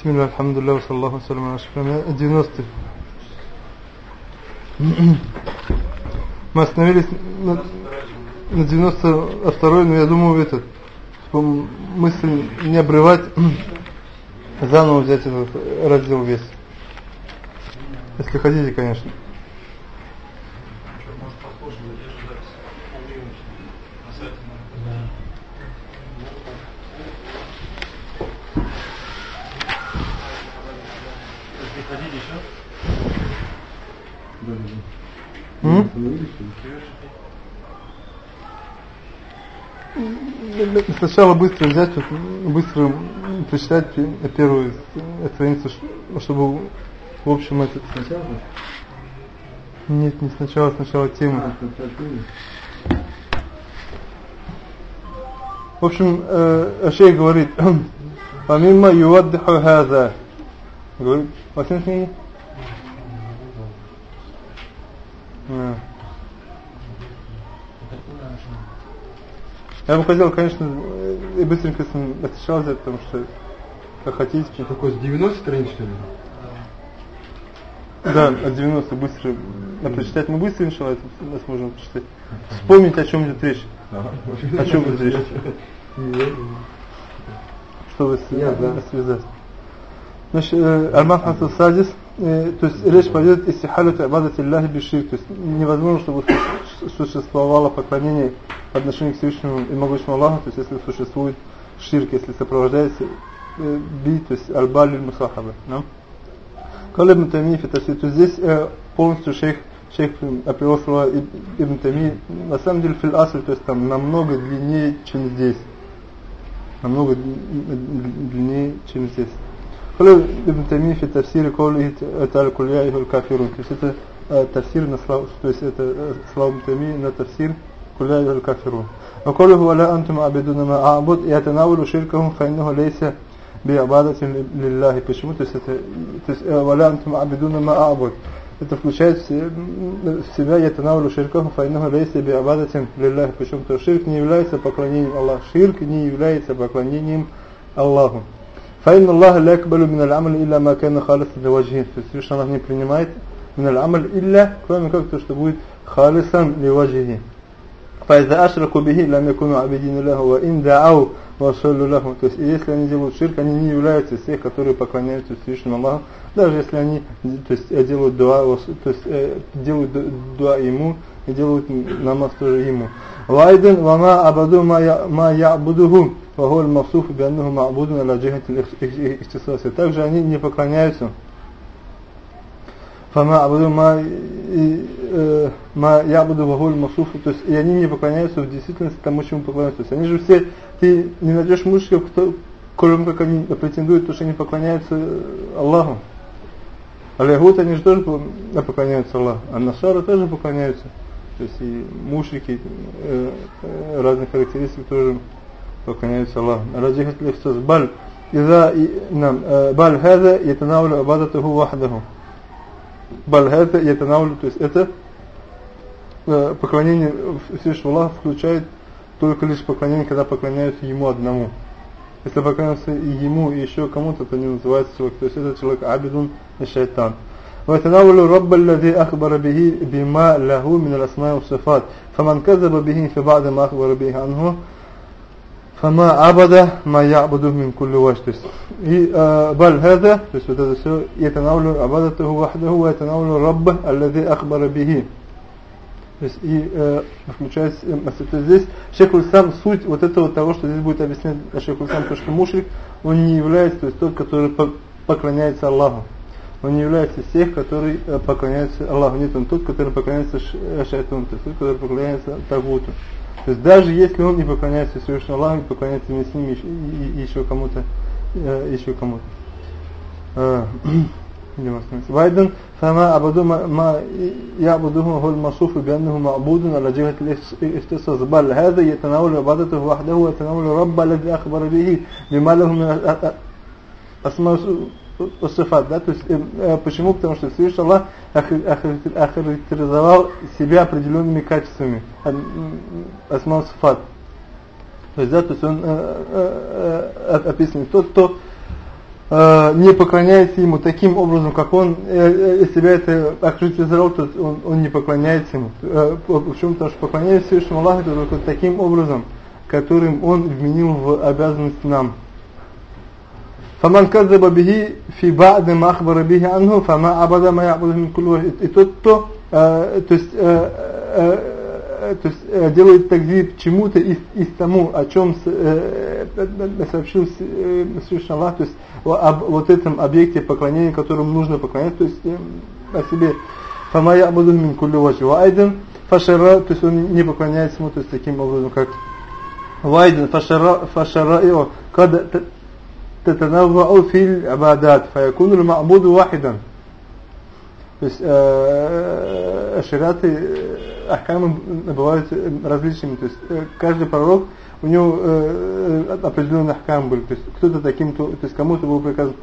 Бисмилля, алхамдулилля, вассаллаху салям, 90 Мы остановились на, на 92 но я думаю, этот, мысль не обрывать, заново взять этот раздел весь. Если хотите, конечно. Сначала быстро взять, быстро прочитать первую страницу, чтобы в общем этот... Сначала? Нет, не сначала, сначала тема. В общем, э, шейх говорит, помимо юваддиху хаза, говорит, во всем книге? Я бы хотел, конечно, и быстренько отвечал взять, потому что как хотите. Что такое, с 90 страниц, что ли? Да, от 90 быстро. А прочитать мы быстро, иншалла, это возможно прочитать. Вспомнить, о чем идет речь. О чем идет речь. Чтобы связать. Значит, Аль-Махмад Садис, то есть речь пойдет из сихалюта абадати Аллахи бишир, то есть невозможно, чтобы существовало поклонение по отношению к Всевышнему и могущему Аллаху, то есть если существует ширк, если сопровождается э, би, то есть аль-баль мусахаба. Да? Кали Ибн Тайми то есть здесь э, полностью шейх шейх привел слова Ибн Тайми, на самом деле фил асль, то есть там намного длиннее, чем здесь. Намного длиннее, чем здесь. Кали Ибн Тайми фи тафсире коли это аль-кулья и кафирун. То есть это э, тафсир на славу, то есть это э, слава Ибн Тайми на тафсир قل يا أيها الكافرون وقوله ولا أنتم عبدون ما أعبد يتناول شركهم فإنه ليس بعبادة لله почему то есть это то есть ولا أنتم عبدون ما أعبد это включает в себя ятанаулю ширкаху файнаху лейса би абадатин лиллахи почему то ширк не является поклонением Аллаху ширк не является поклонением Аллаху Фаин Аллах лякбалю миналь амаль илля ма кана халис для ваджи. То есть Всевышний Аллах не принимает миналь амаль илля, кроме как то, что будет халисан ли ваджихи. Фаиза ашраку бихи лам якуну абидин лаху ва ин даау ва шаллю лаху. То есть если они делают ширк, они не являются из тех, которые поклоняются Всевышнему Аллаху, даже если они то есть, делают дуа, то есть, э, делают дуа ему и делают намаз тоже ему. وأيضا وما عبدوا ما يعبده وهو الموصوف بأنه معبود على جهة الاختصاص. Также они не поклоняются Фама абуду ма ма ябуду вагуль масуфу, то есть и они не поклоняются в действительности тому, чему поклоняются. То есть они же все, ты не найдешь мужиков, кто, кроме как они претендуют, то, что они поклоняются Аллаху. А лягут они же тоже поклоняются Аллаху, а насары тоже поклоняются. То есть и мушрики э, э, разных характеристик тоже поклоняются Аллаху. Раджихат лихсус баль إذا نعم بل هذا يتناول عبادته وحده Бальхата и Ятанаулю, то есть это э, поклонение Всевышнего Аллаха включает только лишь поклонение, когда поклоняются Ему одному. Если поклоняются и Ему, и еще кому-то, то не называется человек. То есть это человек абидун и шайтан. ويتناول الرب الذي أخبر به بما له من الأسماء والصفات فمن كذب به في بعض ما أخبر به عنه فما عبد ما يعبده من كل وجه то есть и بل هذا то есть вот это все يتناول عبادته وحده ويتناول الرب الذي أخبر به то есть и э, включается то здесь шейх сам суть вот этого того что здесь будет объяснять шейх сам то что мушрик он не является то есть тот который поклоняется Аллаху он не является из тех, которые поклоняются Аллаху. Нет, он тот, который поклоняется шайтану, то есть тот, который поклоняется Тагуту. То есть даже если он не поклоняется Всевышнему Аллаху, не поклоняется вместе с ним и, и, еще кому-то, э, еще кому-то. Э, وأيضا فما عبدوا ما يعبده هو الموصوف بأنه معبود على جهة الاختصاص بل هذا يتناول عبادته وحده ويتناول الرب الذي أخبر به بما له من أسماء صفات да, то есть э, почему? Потому что Всевышний Аллах охарактеризовал себя определенными качествами асмау сифат. То есть, да, то есть он э, э, описывает тот, кто Э, не поклоняется ему таким образом, как он э, э, себя это охарактеризовал, то он, он не поклоняется ему. Э, почему? Потому что поклоняется Всевышнему Аллаху только таким образом, которым он вменил в обязанность нам. Фаман казаба бихи фи ба'ды махбара бихи анху фама абада ма ябуду мин кулу. И тот, кто, э, то есть, э, э, то есть, делают такзиб чему-то из, из тому, о чем сообщил Всевышний Аллах, то есть об вот этом объекте поклонения, которому нужно поклоняться, то есть о себе. «Фама я буду мин кулю ваджи вайден фашара», то есть он не поклоняется ему, то есть таким образом, как «Вайден фашара, фашара ио, када татанаввау фил абадат, фаякуну мабуду вахидан» то есть э, шариаты ахкамы бывают различными. То есть э, каждый пророк у него э, определенные ахкамы были. То есть кто-то таким-то то есть кому-то был приказан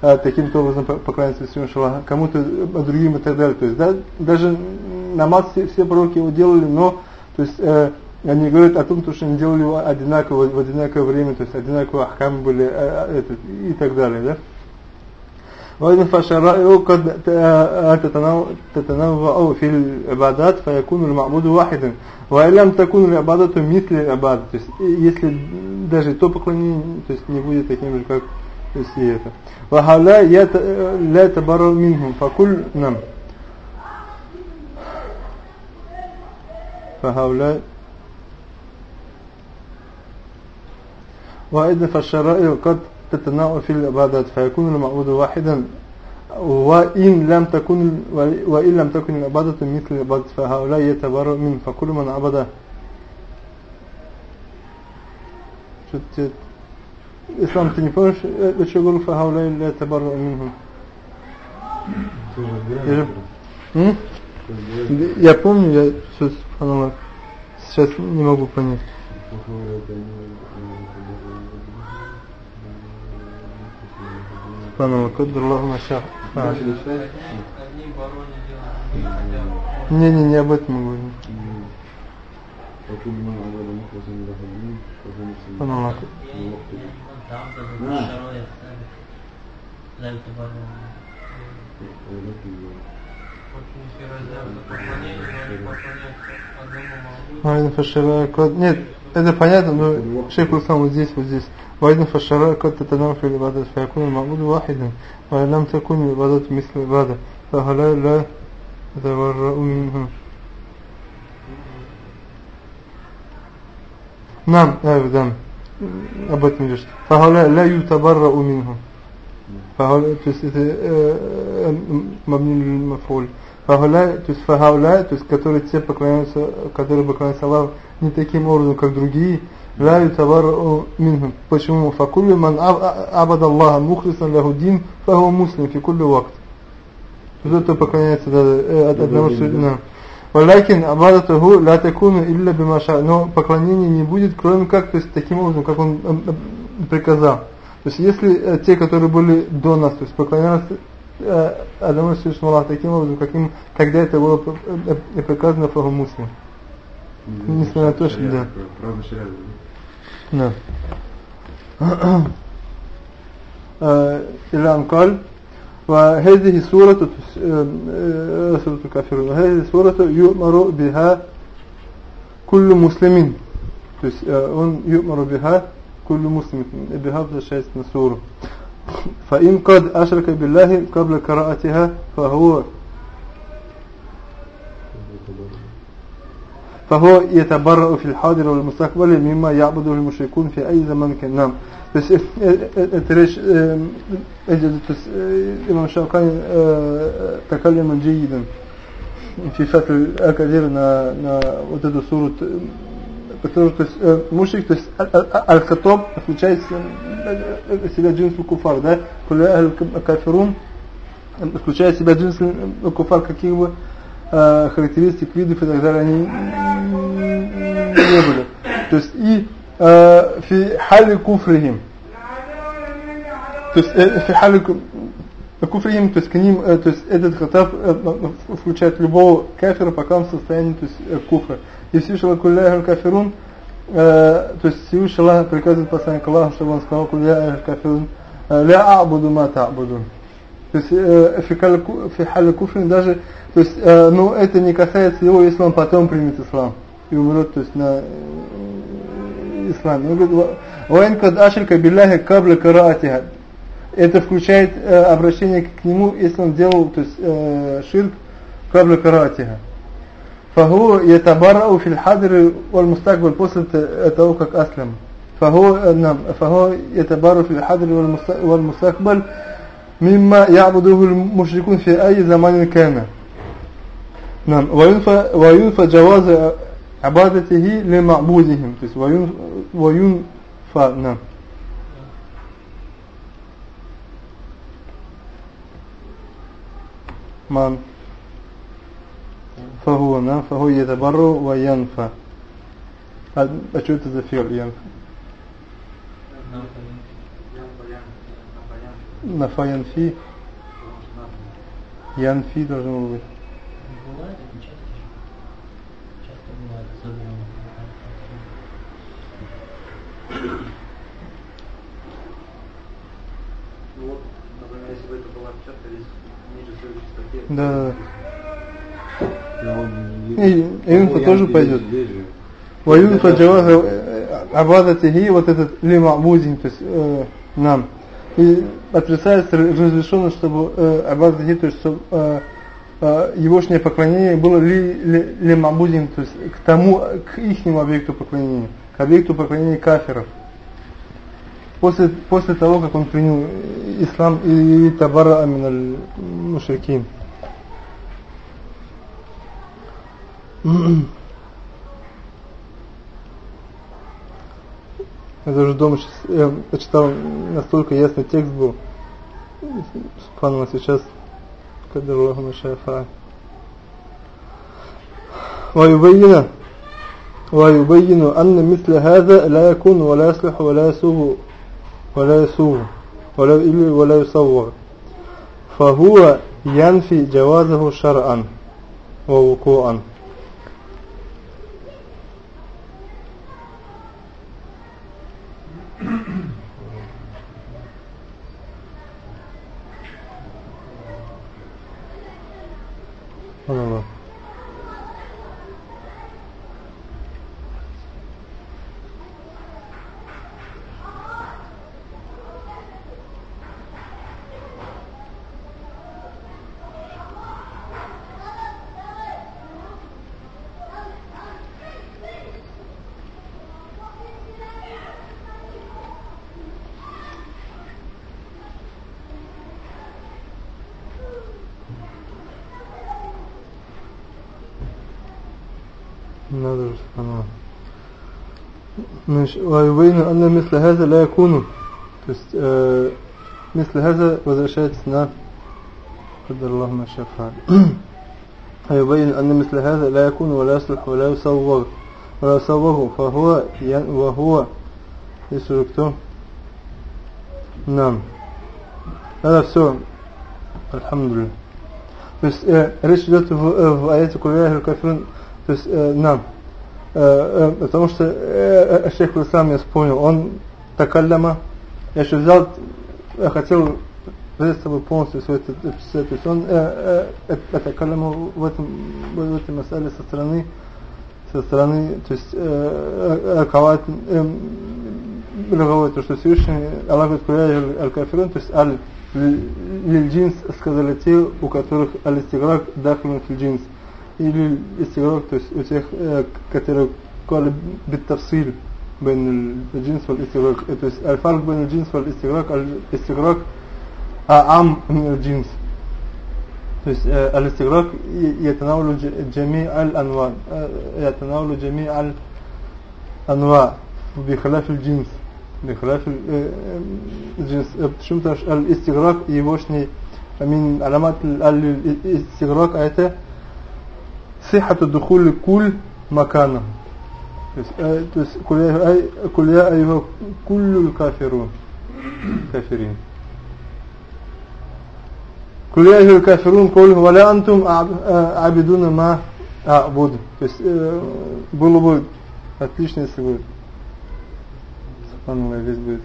э, таким-то образом поклоняться Всевышнему кому-то другим и так далее. То есть да, даже намаз все, все пророки его делали но то есть э, они говорят о том, что они делали одинаково, в одинаковое время, то есть одинаковые ахкамы были э, этот, и так далее, да? وإذا فالشرائع قد تتنوع في العبادات فيكون المعبود واحدا وإن لم تكن العبادة مثل العبادة то есть если даже то поклонение то есть не будет таким же как то есть и это وهؤلاء لا يتبرر منهم فكل نعم فهؤلاء وإذا فالشرائع قد تتنوع في العبادات فيكون المعبود واحدا وإن لم تكن وإن لم تكن العبادة مثل العبادة فهؤلاء يتبرأ من فكل من عبد إسلام ты не помнишь, для чего говорил فهؤلاء لا يتبرأ منهم Я помню, я сейчас, сейчас не могу понять. Субханаллах, кадр Аллаху машах. Не, не, не об этом мы говорим. Субханаллах. Нет, это понятно, но шейх Лусан вот здесь, вот здесь. وإذن فالشرائع قد تتنوع في العبادة فيكون المعبود واحدا وإن لم تكن العبادة مثل العبادة فهؤلاء لا يتبرأ منها نعم أبدا об этом идешь. فهؤلاء لا يتبرأ منهم فهؤلاء то есть это مبني للمفعول فهؤلاء то есть فهؤلاء то есть которые те поклоняются которые поклоняются Аллаху не таким образом как другие لا يتبرأ منهم почему فكل من عبد الله مخلصا له الدين فهو مسلم في كل وقت кто поклоняется от одного судна ولكن عبادته لا تكون إلا بما شاء но поклонение не будет кроме как то есть таким образом как он приказал то есть если те которые были до нас то есть поклонялись одному Всевышнему Аллаху таким образом каким когда это было приказано фаху муслим несмотря на то что да نعم إلى أن قال وهذه سورة سورة الكافرون وهذه سورة يؤمر بها كل مسلم يؤمر بها كل مسلم بهذا الشيء سورة فإن قد أشرك بالله قبل قراءتها فهو فهو يتبرأ في الحاضر والمستقبل مما يعبده المشركون في أي زمان كان نعم بس это речь إمام الشوكاني تكلم جيدا في فتح الأكادير на, на вот эту суру которую, то есть, мушрик, то есть, аль-хатоб включает в себя джинс куфар, да, куля аль-кафирун включает в себя джинс куфар, каких бы э, характеристик, видов и так далее, они не были. То есть и э, фи хали куфрихим. То есть э, фи хали куфрихим, то есть к ним, то есть этот хатаб включает любого кафира, пока он в состоянии, то есть куфра. И Всевышний Кулляхар кафирун, э, то есть Всевышний Аллах приказывает посланнику Аллаха, чтобы он сказал Кулляхар кафирун, ля абуду ма та'буду. То есть фи халь куфрин даже, то есть, э, но это не касается его, если он потом примет ислам и умрет, то есть на э, исламе. Он говорит, «Ваин кад ашелька билляхи кабля караатиха». Это включает э, обращение к нему, если он делал, то есть э, ширк кабля караатиха. Фагу ятабарау фил хадри валь мустакбаль после того, как аслам. Фагу э, нам фагу ятабарау фил хадри валь мустакбаль мимма ябудуху мушрикун фи ай заманин кана. Нам. Ваюнфа джаваза абадатихи ле мабудихим. То есть ваюнфа нам. Ман. Фаху нам. Фаху ятабару ва янфа. А, а что это за фиал янфа? Нафа янфи. Янфи должно быть. Да. И инфа тоже пойдет. Ваюнфа джаваза абадатихи, вот этот лимамудин, то есть э, нам. И отрицается разрешено, чтобы э, абадатихи, то есть чтобы э, э, егошнее поклонение было ли, ли, лимамудин, то есть к тому, к ихнему объекту поклонения, к объекту поклонения кафиров. После, после того, как он принял ислам и табара амин мушрикин. Я даже дома сейчас, я читал, настолько ясный текст был. Субханаллах сейчас, когда Аллаху Машафа. ويبين ويبين أن مثل هذا لا يكون ولا يصلح ولا يسوغ ولا يسوغ ولا ولا يصور فهو ينفي جوازه شرعا ووقوعا 嗯，看到了。Allah. надо же субханаллах ويبين أن مثل هذا لا يكون то есть э, مثل هذا возвращается на قدر الله ما شاء فعل ويبين أن مثل هذا لا يكون ولا يصلح ولا يصور ولا يصوره فهو وهو يسر кто نعم هذا все الحمد لله то есть э, речь идет в, в аяте кулия кафирун То есть, э, нам. Э, э, потому что э, э, шейх Ислам, я вспомнил, он такалляма, я еще взял, я хотел взять с собой полностью все это, все, то есть он э, э, э, такалляма в этом, в этом масале со стороны, со стороны, то есть, Акават, э, э, то, что Всевышний, Аллах говорит, аль-кафирун, то есть, аль, лиль-джинс, сказали те, у которых аль-истиграк дахлин фил-джинс или истиграк, то есть у тех, э, которые قال بالتفصيل بين الجنس والاستغراق то есть الفرق بين الجنس والاستغراق الاستغراق أعم من الجنس то есть الاستغراق يتناول جميع الأنواع يتناول جميع الأنواع بخلاف الجنس بخلاف الجنس почему-то الاستغراق يبوشني من علامات الاستغراق это Сихату духули куль макана. То есть, э, то есть куля айва куллюль кафиру. Кафирин. Куля айва кафирун коль валя антум абидуна ма абуд. То есть, э, было бы отлично, если бы Субханаллах весь будет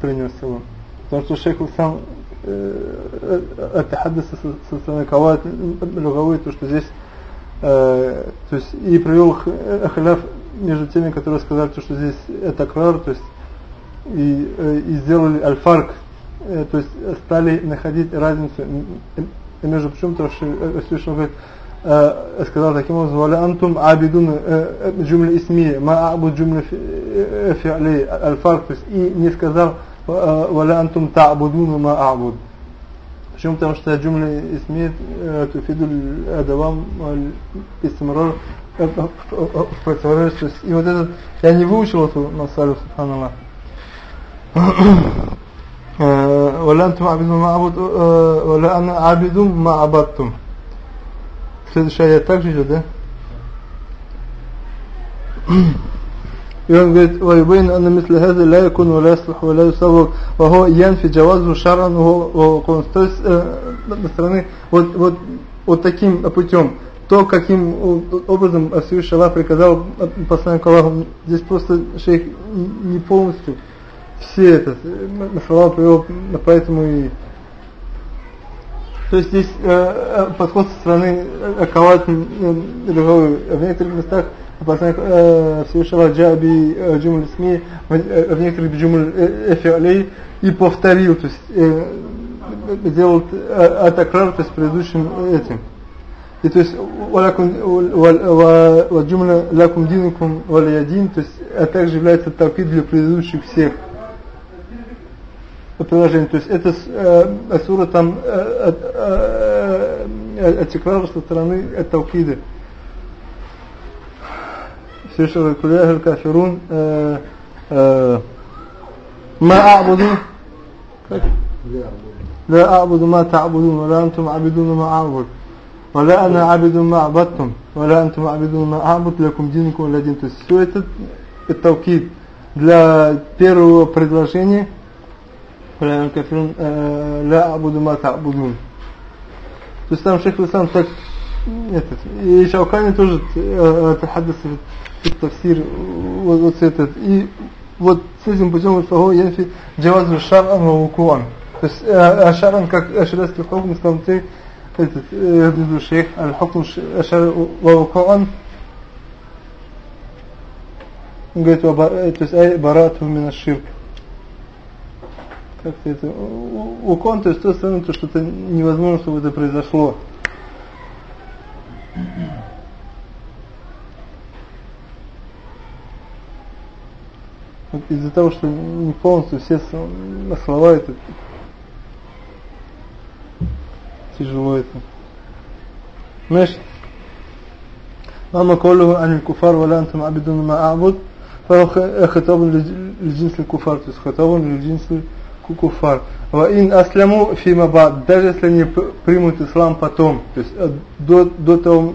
принес его. Потому что шейх сам э, это хадис со стороны кават, то, что здесь Э, то есть и привел халяв э, между теми, которые сказали, что здесь это крар, то есть и, э, и сделали альфарк. То есть стали находить разницу. Между причем, то что Всевышний говорит, сказал таким образом, «Валя антум абидун джумля исми, ма абуд джумля фи'ли аль-фарк», то есть и не сказал «Валя антум та та'абудуну ма абуд». Почему? Потому что джумля исмеет туфиду адавам истимрар в противоречии. И вот этот, я не выучил эту масалю, субханаллах. ولا أنتم عابدون ما أعبد ولا أنا عابد ما عبدتم следующая аят также идет, да? И он говорит, ويبين أن مثل هذا لا يكون ولا يصلح ولا يصور وهو ينفي جوازه شرعا وهو То есть, э, с стороны, вот, вот, вот таким путем, то, каким образом Всевышний Аллах приказал посланнику Аллаху, здесь просто шейх не полностью все это, на слова привел, поэтому и то есть здесь э, подход со стороны Акават э, в некоторых местах посланник э, Всевышнего Джаби э, Джумаль СМИ э, в некоторых Джумаль Эфиалей и повторил, то есть делал атакрар, то есть предыдущим этим. И то есть джумла лакум динукум валиядин, то есть а также является тавкид для предыдущих всех приложений. То есть это э, сура там э, э, э, э, со стороны э, тавкида. Всевышний Куляхаль Кафирун ما أعبد لا أعبد ما تعبدون ولا أنتم عبدون ما أعبد ولا أنا عبد ما عبدتم ولا أنتم عبدون ما أعبد لكم دينكم ولا دين. То есть все это التوكيد для первого предложения кафирун لا أعبد ما تعبدون. То есть там шейх Ислам так этот, и Шаукани тоже تحدث тафсир вот, вот этот и вот с этим путем фаго янфи джавазу шар'ан ва вукуан. То есть шар'ан как шариатский хукм сказал ты этот э, шейх аль-хукм шар ва вукуан он говорит то есть ай барату мин ширк как это укон то есть то, то что это невозможно чтобы это произошло вот из-за того, что не полностью все слова это тяжело это. Знаешь, мама колю ан куфар вала антам абидун ма а'буд, фаху хатабун лиджинсли куфар, то есть хатабун лиджинсли куфар. Ва ин асляму фима бад, даже если они примут ислам потом, то есть э, до, до того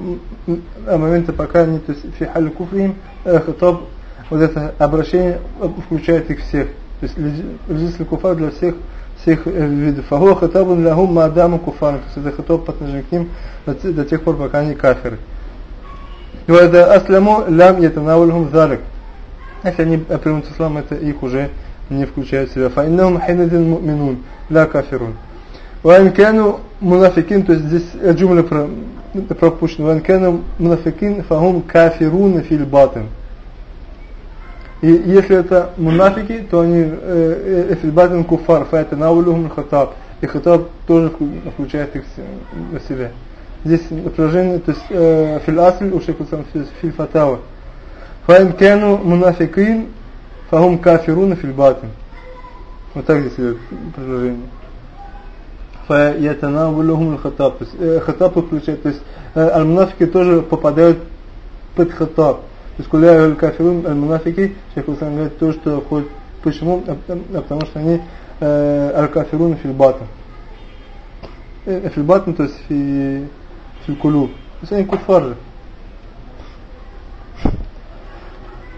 момента, пока они, то есть фи халь куфрим, хатаб вот это обращение включает их всех. То есть религиозный куфар для всех всех видов. Фахуа хатабун лахум маадаму куфар. То есть это хатаб по отношению к ним до тех пор, пока они кафиры. И это асляму лям ятанавулхум залик. Если они примут ислам, это их уже не включает в себя. Фаиннахум хинадин муминун, ла кафирун. Ван кану мунафикин, то есть здесь джумля пропущена. Ван кану мунафикин фахум кафирун фил батин. И если это мунафики, то они эфильбатин куфар, файта наулюхум хатаб. И хатаб тоже включает их на себя. Здесь предложение, то есть э, фил асль у шейху сам фил фатава. Фаин кену мунафикин, фахум кафируна фил батин. Вот так здесь идет предложение. Фаятанавулюхум хатаб. То есть э, хатаб включает, то есть э, аль-мунафики тоже попадают под хатаб. То есть куля аль-кафирун аль-мунафики, шейх Усам говорит то, что ходит. Почему? Потому что они аль-кафирун фильбатан. Фильбатан, то есть фи, филькулуб. То есть они куфар же.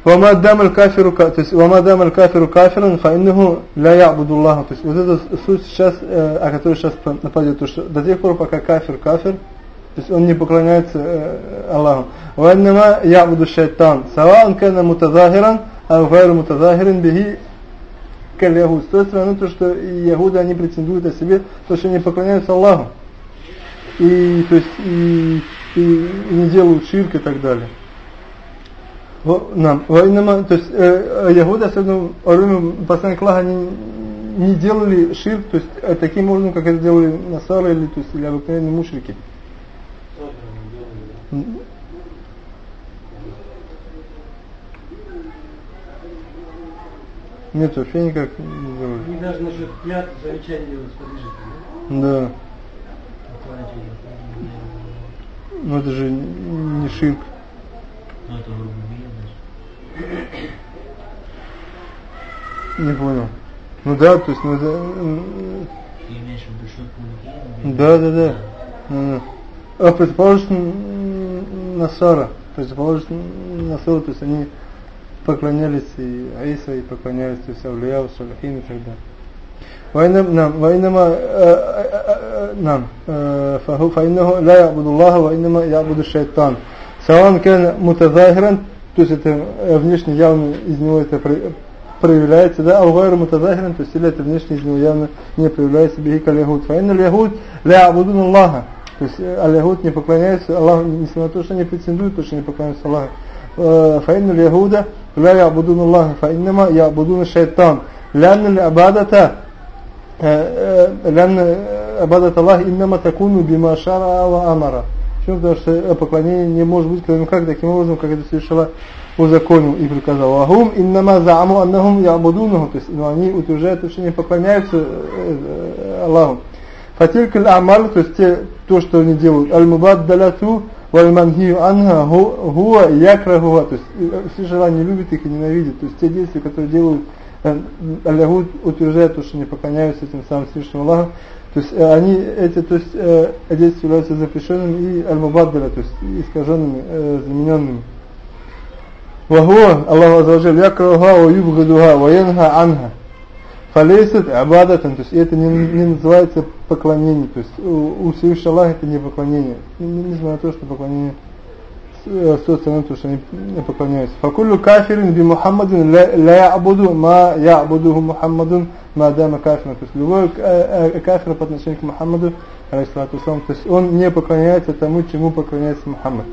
وما دام الكافر то есть وما دام الكافر كافرا فإنه لا يعبد الله то есть вот это суть сейчас о которой сейчас нападет то что до тех пор пока кафир кафир то есть он не поклоняется э, Аллаху. وإنما يعبد الشيطان سواء كان متظاهرا أو غير متظاهر به калягу. С той стороны, то, что ягуды, они претендуют о себе, то, что они поклоняются Аллаху. И, то есть, и, и, и не делают ширк и так далее. Нам. Воинама, то есть э, ягуды, особенно во время послания Аллаха, они не делали ширк, то есть э, таким образом, как это делали насары или, то есть, или обыкновенные мушрики. Нет, вообще никак не делали. И даже насчет клятв замечания делают сподвижники, да? Да. Ну это же не ширк. Ну это грубо Не понял. Ну да, то есть, ну это... Ты имеешь в виду ширк Да, да, да. да. А предположим Насара. Предположим Насара, то есть они поклонялись и Аиса, и поклонялись то есть Авлияу, Салихин и так далее. وإنما وإنما نعم فهو فإنه لا يعبد الله وإنما يعبد الشيطان سواء كان متظاهرا то есть это внешне явно из него это проявляется, да, алгайр мутазахиран, то есть или это внешне из него явно не проявляется бихи калягуд. Фаинна лягуд ля абудун Аллаха. То есть алягуд не поклоняется Аллаху, несмотря на то, что они претендуют, то, что не поклоняются Аллаху. فإن اليهود لا يعبدون الله فإنما يعبدون الشيطان لأن العبادة لأن عبادة الله إنما تكون بما شرع وأمر Почему? Потому что поклонение не может быть кроме как таким образом, как это совершила узаконил и приказал. Ахум иннама зааму аннахум ябудунаху. То есть ну, они утверждают, что они поклоняются Аллаху. Фатилькаль амаль, то есть те, то, что они делают, аль-мубаддаляту валь-мангию анха хуа якрахуа, то есть э, все желания любят их и ненавидят, то есть те действия, которые делают э, Аллаху утверждает то, что они поклоняются этим самым Всевышнему Аллаху, то есть э, они эти то есть, действия являются запрещенными и аль-мубаддаля, то есть искаженными, замененными. Вахуа Аллаху Азраджаль якрахуа ва юбгадуха ва анха. فليست عبادة то есть это не, не называется поклонение то есть у, у Всевышнего Аллаха это не поклонение несмотря на то что поклонение с той стороны то что они поклоняются فكل كافر بمحمد لا يعبد ما يعبده محمد ما دام كافرا то есть любой кафир по отношению к Мухаммаду алейхиссалату то есть он не поклоняется тому чему поклоняется Мухаммад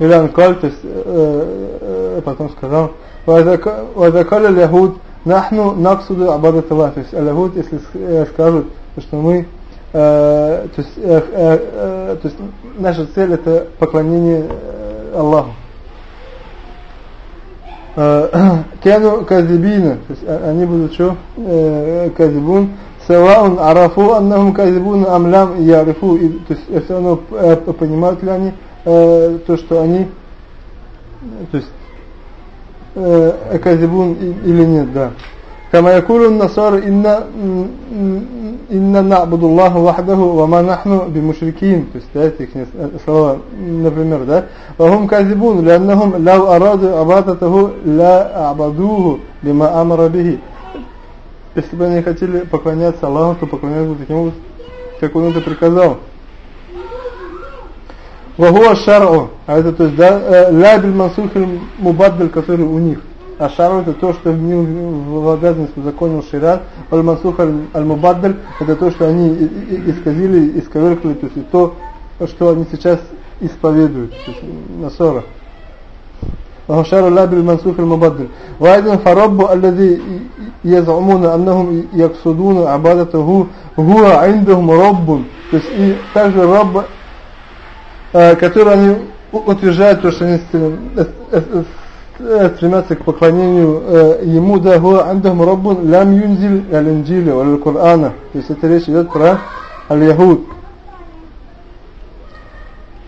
или он каль, то есть э, э, потом сказал, «Вазакаля ляхуд нахну наксуду абадат Аллах». То есть ляхуд, если э, скажут, что мы, э, то, есть, э, то есть наша цель это поклонение Аллаху. Кену казибина, то есть они будут что? Казибун. Саваун арафу аннахум казибун амлям ярифу. То есть все равно понимают ли они, то, что они, то есть, Э, Экадибун или нет, да. Кама якулю насар инна инна набуду Аллаху вахдаху вама нахну бимушрикин. То есть, да, эти их слова, например, да. Вахум казибун, ляннахум лав араду абататаху ла абадуху лима амара бихи. Если бы они хотели поклоняться Аллаху, то поклоняться таким образом, как он это приказал. Вагуа шар'у, а это то есть, да, ля биль мансухиль мубаддаль, который у них. А шар'у это то, что вменил в обязанность узаконил шират, аль мансух аль мубаддаль, это то, что они исказили, исковеркали, то есть то, что они сейчас исповедуют, то есть насора. وهو شر الله بالمنسوخ المبدل وأيضا فرب الذي يزعمون أنهم يقصدون عبادته هو عندهم رب то есть и также раб которые они утверждают, то, что они стремятся к поклонению ему, да, хуа андахм раббун лам юнзиль аль-инджиля валь-Кур'ана. То есть это речь идет про аль-Яхуд.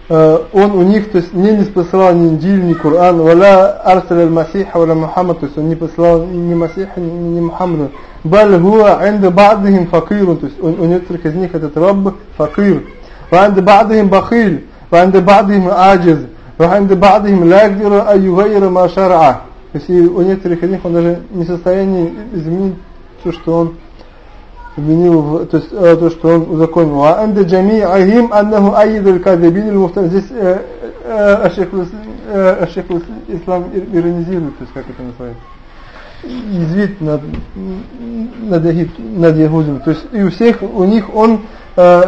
Он у них, то есть не не посылал ни Индиль, ни Кур'ан, валя арсаля аль-Масиха, валя Мухаммад, то есть он не посылал ни Масиха, ни Мухаммада. Баль хуа анда ба'дахим факирун, то есть у некоторых из них этот раб факир. Ва анда ба'дахим бахиль. وعند بعضهم عاجز وعند بعضهم لا يقدر أن يغير ما شرعه то есть у некоторых из них он даже не в состоянии изменить то, что он изменил, то есть то, что он узаконил. А анде джами'ахим аннаху айиду аль-кадибин аль-муфтар. Здесь Ашейх Ислам иронизирует, то есть как это называется. извит над, над, над Ягудами. То есть и у всех, у них он э,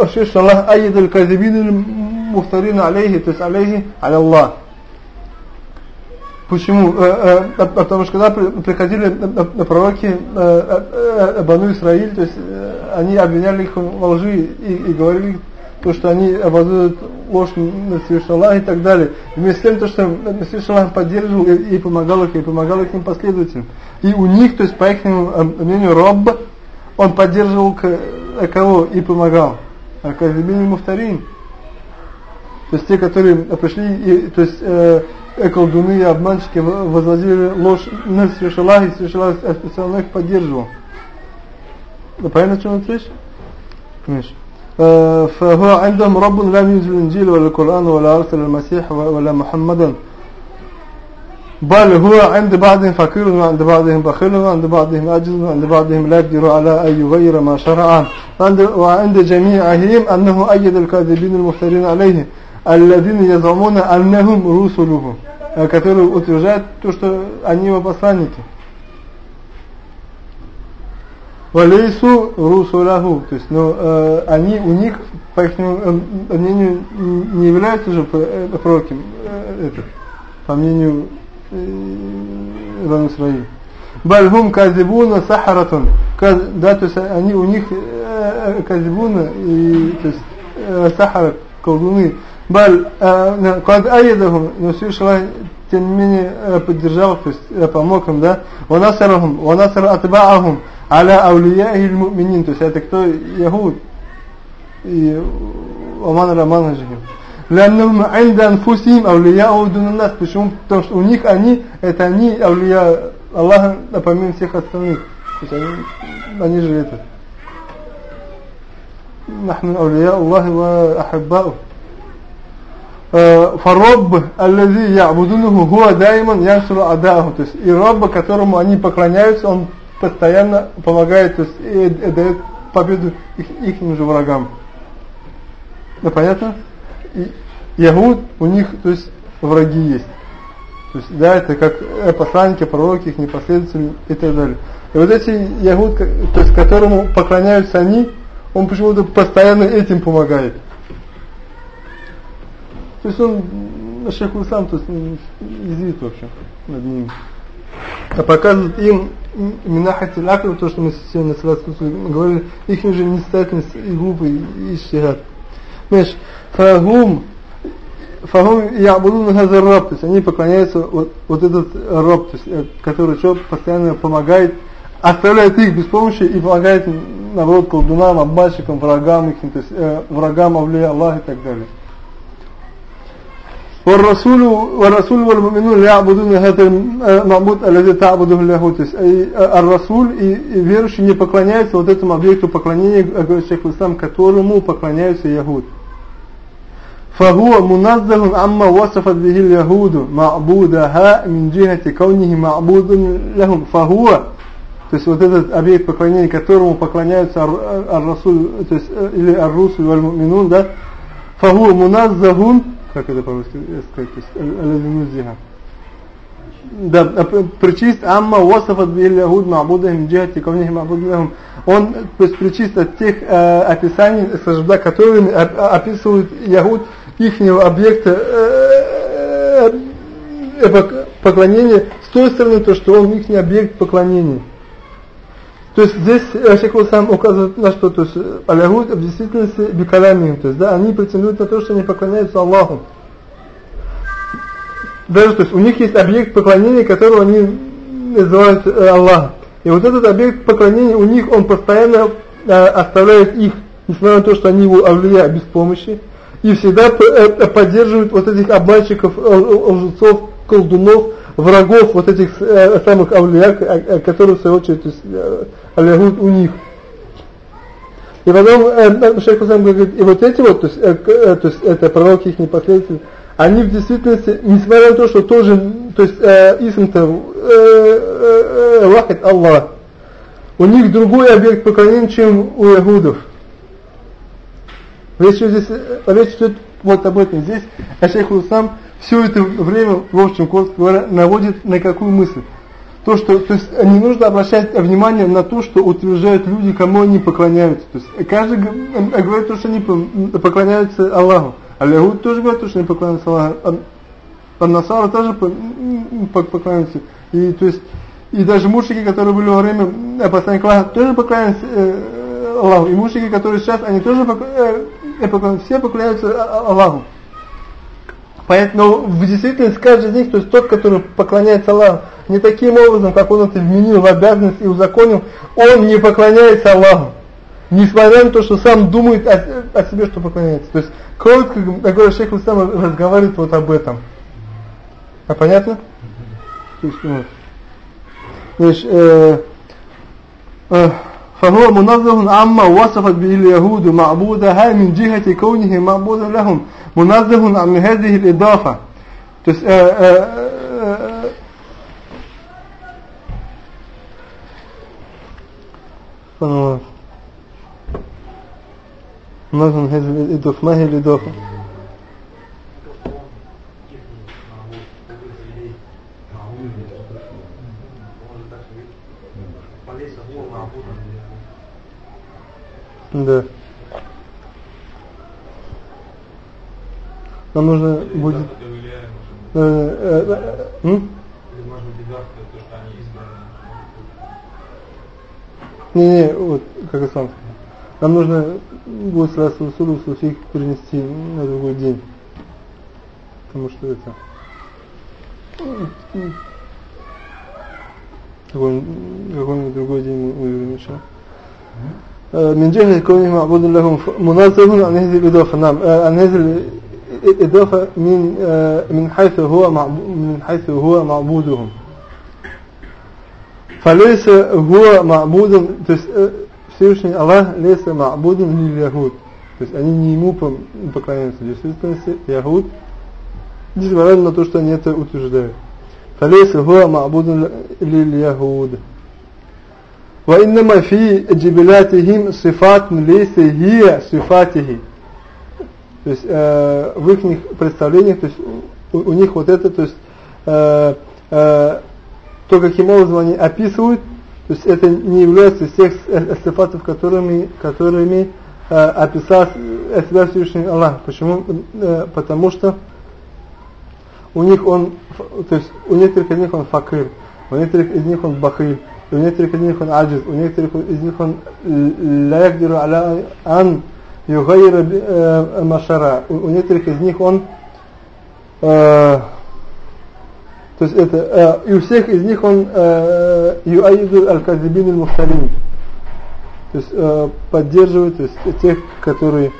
э, Шиш Аллах Айид Аль-Казибин Мухтарин Алейхи, то есть Алейхи Аляллах. Почему? Э, потому что когда приходили на пророки Бану Исраиль, то есть они обвиняли их во лжи и, говорили то, что они образуют ложь на Аллаха и так далее. Вместе с тем, то, что Всевышний Аллах поддерживал и, и помогал их, и помогал их последователям. И у них, то есть по их мнению, Робба, он поддерживал к, кого и помогал? А Казибин и Муфтарин. То есть те, которые пришли, и, то есть э, колдуны и обманщики возводили ложь на Аллах, и Аллах специально их поддерживал. Понятно, о чем это речь? Понимаешь? فهو عندهم رب لم ينزل الإنجيل ولا القرآن ولا أرسل المسيح ولا محمدا بل هو عند بعضهم فقير وعند بعضهم بخيل وعند بعضهم عجز وعند بعضهم لا يقدر على أن يغير ما شرع وعند جميعهم أنه أيد الكاذبين المفترين عليه الذين يزعمون أنهم رسله которые утверждают то, что они его посланники. Валейсу русуляху. То есть, но э, они, у них, по их мнению, не являются же пророками. Э, это, по мнению Ибн Исраиль. Бальхум казибуна сахаратун. Да, то есть они у них казибуна и то есть сахара, колдуны. Баль, кад аидахум, но Всевышний тем не менее поддержал, то есть помог им, да. Ванасарахум, ванасар атбаахум, аля аулияхи муминин, то есть это кто? Яхуд. И Оман Раман Жихим. لأنهم عند أنفسهم أولياء دون الناس почему? потому что у них они это они أولياء Аллаха помимо всех остальных то есть они, они же это نحن أولياء الله وأحباؤه Э, Фароб аллази ябудунуху хуа дайман ясру адаху. То есть и раб, которому они поклоняются, он постоянно помогает, то есть и, и дает победу их, их же врагам. Да понятно? И Ягуд, у них, то есть, враги есть. То есть, да, это как посланники, пророки, их непоследователи и так далее. И вот эти Ягуд, то есть, которому поклоняются они, он почему-то постоянно этим помогает. То есть он, шейх сам, то есть, извит вообще над ним. А показывает им минахати лакру, то, что мы сегодня с вас говорили, их уже несостоятельность и глупый, и шигат. Понимаешь, фагум фагум ябудун хазар раб, то есть они поклоняются вот, вот этот раб, то есть, э, который что постоянно помогает, оставляет их без помощи и помогает наоборот колдунам, обманщикам, врагам их, то есть э, врагам Авлия Аллах и так далее. والرسول والرسول والمؤمنون يعبدون هذا المعبود الذي تعبده اليهود то есть الرسول и верующие не поклоняются вот этому объекту поклонения говорит шейх Ислам которому поклоняются яхуд فهو منزه عما وصفت به اليهود معبودها من جهة كونه معبود لهم فهو то есть вот этот объект поклонения которому поклоняются ар-расуль то есть или ар-русуль валь-муминун да فهو منزه как это по-русски сказать, то. Да, причист амма васафат бил яхуд ма'будахим джихати кавнихи ма'будахим. Он то есть причист от тех э, описаний, сажда, которыми описывают яхуд их объекта э, э, поклонения с той стороны, то, что он их объект поклонения. То есть здесь Шейх сам указывает на что, то есть алягуд в действительности бикаламием, то есть да, они претендуют на то, что они поклоняются Аллаху. Даже, то есть у них есть объект поклонения, которого они называют э, Аллах. И вот этот объект поклонения у них, он постоянно э, оставляет их, несмотря на то, что они его авлия без помощи, и всегда э, поддерживают вот этих обманщиков, э, лжецов, колдунов, врагов вот этих э, самых авлия, которые в свою очередь э, алягут у них. И потом э, Шейх Хусам говорит, и вот эти вот, то есть, э, э, то есть это пророки их непоследователи, они в действительности, несмотря на то, что тоже, то есть э, исм-то э, э, э, Аллах, у них другой объект поклонения, чем у ягудов. Речь здесь, речь идет вот об этом. Здесь Ашейх сам все это время, в общем, коротко говоря, наводит на какую мысль? то, что, то есть не нужно обращать внимание на то, что утверждают люди, кому они поклоняются. То есть каждый говорит, что они поклоняются Аллаху. А Лягуд тоже говорит, что они поклоняются Аллаху. А, а Насара тоже поклоняются. И то есть и даже мушики, которые были во время послания Аллаха, тоже поклоняются э, Аллаху. И мушики, которые сейчас, они тоже э, поклоняются, все поклоняются Аллаху. Поэтому в действительности каждый из них, то есть тот, который поклоняется Аллаху, не таким образом, как он это вменил в обязанность и узаконил, он не поклоняется Аллаху. Несмотря на то, что сам думает о, о себе, что поклоняется. То есть, коротко говоря, шейх сам разговаривает вот об этом. А понятно? То есть. Значит, э, э, فهو منزه عما وصفت به اليهود معبودها من جهة كونه معبودا لهم. منزه عن هذه الإضافة. تس منزه هذه الإضافة. ما هي الإضافة. Да. Нам нужно будет... Э, э, э, не, не, вот, как и сам. Нам нужно будет сразу суду суфик перенести на другой день. Потому что это... Какой-нибудь другой день мы увидим еще. من جهة كونه معبود لهم منزه عن هذه الإضافة نعم عن هذه الإضافة من من حيث هو من حيث هو معبودهم فليس هو معبود Всевышний Аллах леса ма'будин лил яхуд. То есть они не ему поклоняются. В действительности яхуд, несмотря на то, что они это утверждают. Фалейса хуа ма'будин лил яхуд. وإنما في جبلاتهم صفات ليس هي صفاته то есть э, в их представлениях то есть у, у них вот это то есть э, э, то каким образом они описывают то есть это не является из тех сифатов которыми которыми э, описал себя Всевышний Аллах почему э, потому что у них он то есть у некоторых из них он факир у некоторых из них он бахиль у некоторых из них он аджиз, у некоторых из них он э, э, ля якдиру аля ан югайра э, машара, у некоторых из них он то есть это и у всех из них он юаиду аль-казибин аль-мухталин. То есть поддерживает то есть, тех, которые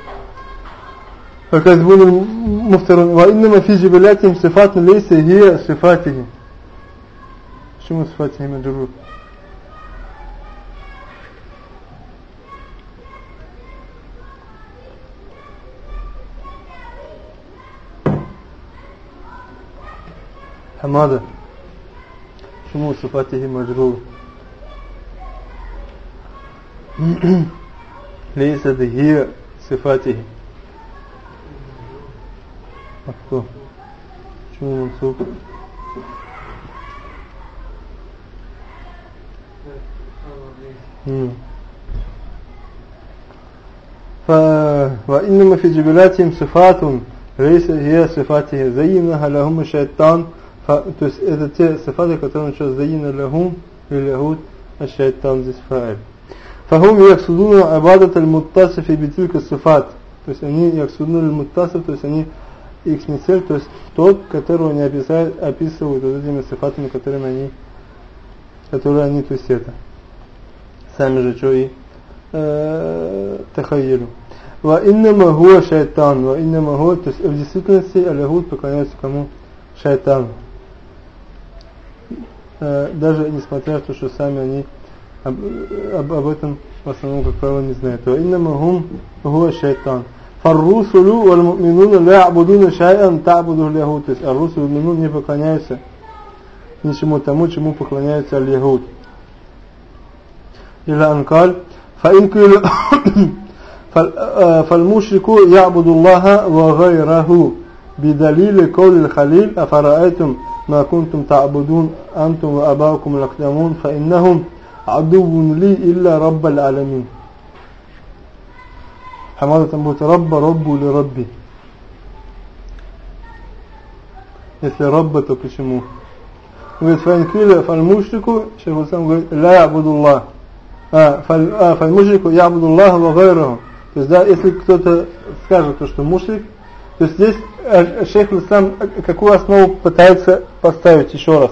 казбун муфтарун ва иннама фи джибилятим сифатун лейса хия сифатихи. Почему сифатихи маджру حمادة شمو صفاته مجرور. ليست هي صفاته. مكتوب شمو منصوب. ف... وإنما في جبلاتهم صفات ليس هي صفاته. زينها لهم الشيطان то есть это те сифаты, которые начал заина лягу или лягут, а шайтан здесь фаэль. Фахум яксудуна абадат аль-муттасиф и битилька сифат. То есть они яксудуна аль-муттасиф, то есть они их не цель, то есть тот, которого они описают, описывают вот этими сифатами, которыми они, которые они, то есть это. Сами же что и э, тахаилю. Ва иннама хуа шайтан, ва иннама хуа, то есть в действительности алягут поклоняются кому? Шайтану. Э, даже несмотря на то, что сами они об, об, об этом в основном, как правило, не знают. وإنما هم هو الشيطان فالرسل والمؤمنون لا يعبدون شيئا تعبده اليهود то есть الرسل والمؤمنون не поклоняются ничему тому, чему поклоняются اليهود إلى أن قال فإن كل فالمشرك يعبد الله وغيره بدليل قول الخليل أفرأيتم ما كنتم تعبدون أنتم وأباؤكم الأقدمون فإنهم عدو لي إلا رب العالمين حمادة будет رب رب لربي если رب то почему говорит фанкиля фальмушрику шейх Усам говорит لا يعبد الله а, фаль, а фальмушрику يعبد الله وغيره то есть да если кто-то скажет то что мушрик то есть здесь э, шейх Ислам какую основу пытается поставить еще раз.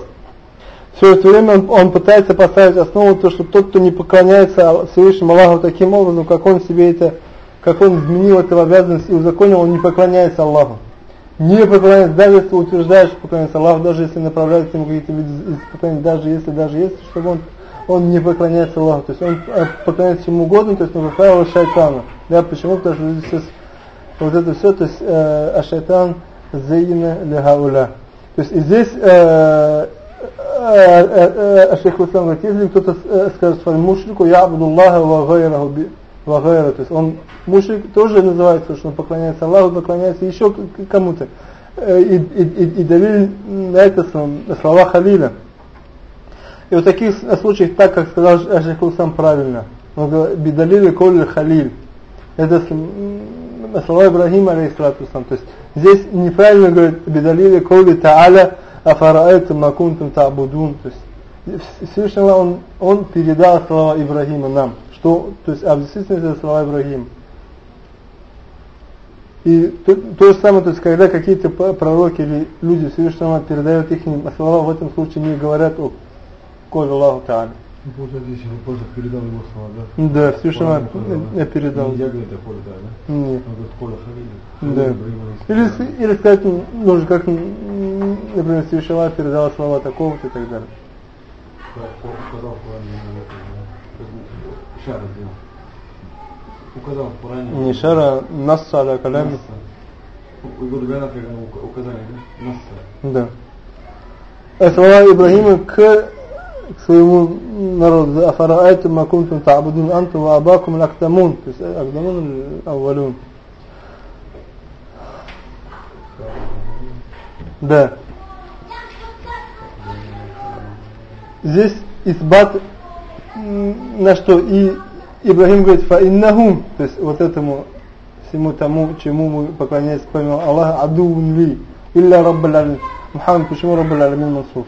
Все это время он, он пытается поставить основу, то, что тот, кто не поклоняется Всевышнему Аллаху таким образом, как он себе это, как он изменил эту обязанность и узаконил, он не поклоняется Аллаху. Не поклоняется, даже если утверждаешь, что поклоняется Аллаху, даже если направляется ему какие-то виды испытаний, даже если, даже если, чтобы он, он не поклоняется Аллаху. То есть он э, поклоняется чему угодно, то есть, он, как правило, шайтану. Да, почему? Потому что здесь вот это все, то есть э, ашайтан зейна лягауля. То есть и здесь э, э, э, Шейх Ислам говорит, если кто-то скажет своему мушрику, я абдуллаха ва гайраху ва то есть он мушрик тоже называется, что он поклоняется Аллаху, поклоняется еще кому-то. И, и, и, давили на это слова Халиля. И в таких случаях, так как сказал Шейх правильно, он говорит, бидалили коль халиль. Это слова Ибрахима, алейхиссалату То есть здесь неправильно говорит бедалили коли та'аля афараайтум макунтум та'будун. То есть Всевышний Аллах, он, он передал слова Ибрахима нам. Что, то есть, а это слова Ибрахима. И то, то же самое, то есть, когда какие-то пророки или люди Всевышний Аллах передают их слова, в этом случае не говорят о Коле Аллаху Та'аля. Ну, получается, он просто передал его слова, да? Да, Всевышний я передал. Не я говорю, это Коля, да, да? Нет. Он говорит, Коля Халиль. Да. Или, или сказать, нужно как, например, Всевышний передал слова такого-то и так далее. Сказал Шара сделал. Указал в Коране. Не шара, насса аля калями. Указание, да? Насса. Да. Слова Ибрахима к к своему народу. Афараайтум макунтум та'будун антум ва абакум лактамун. То есть агдамун аввалун. Да. Здесь избат на что? И Ибрахим говорит, фа иннахум, то есть вот этому всему тому, чему мы поклоняемся помимо Аллаха, адуун ли, илля раббал алямин. Мухаммад, почему раббал алямин мансуф?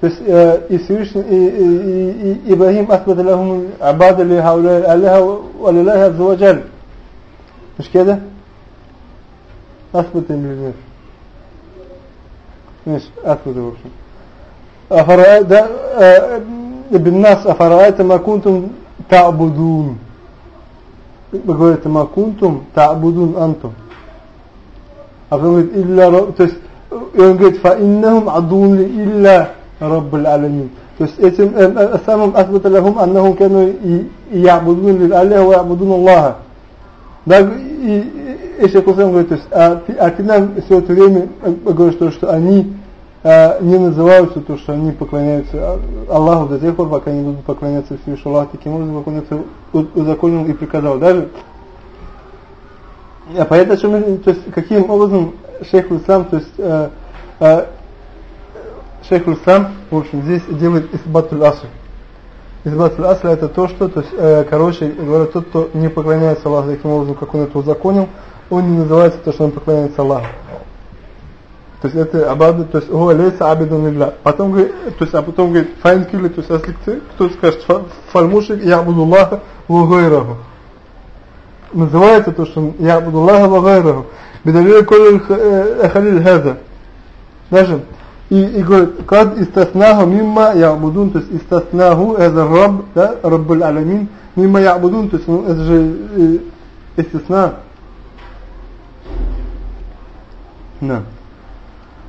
То есть э, и Всевышний, и, и, и, и Ибрахим أثبت لهم عبادة لهؤلاء الآلهة ولله عز وجل مش كده؟ أثبت لله مش أثبت в общем أفرأيت آه بالناس أفرأيت ما كنتم تعبدون говорит ما كنتم تعبدون أنتم а потом говорит إلا то есть и он говорит فإنهم عدون إلا Раббуль Алямин. То есть этим э, э, самым асбата лахум аннахум кану ябудун лил Аллаха ва ябудун Аллаха. Да, и, и Шейх Хусейн говорит, то есть, а, ты, а ты нам все это время э, говоришь то, что они не называются то, что они поклоняются Аллаху до тех пор, пока они будут поклоняться Всевышнему Аллаху таким образом, как узаконил и приказал. Даже а поэтому, то есть, каким образом шейх Ислам, то есть, Шейх Ислам, в общем, здесь делает Исбатуль Аср. Избатуль Аср это то, что, то есть, э, короче говоря, тот, кто не поклоняется Аллаху таким образом, как он это узаконил, он не называется то, что он поклоняется Аллаху. То есть это абаду, то есть о лейса абидан илля. Потом говорит, то есть, а потом говорит, файн килли, то есть если кто, кто скажет фальмушик, я буду Аллаха вагайраху. Называется то, что я буду Аллаха вагайраху. Бедалил коль халиль хаза. Даже и, и говорит, «Кад истаснаху мимма ябудун», то есть «истаснаху» — это «раб», да, «раббуль алямин», «мимма ябудун», то есть ну, это же э, «истасна». Да.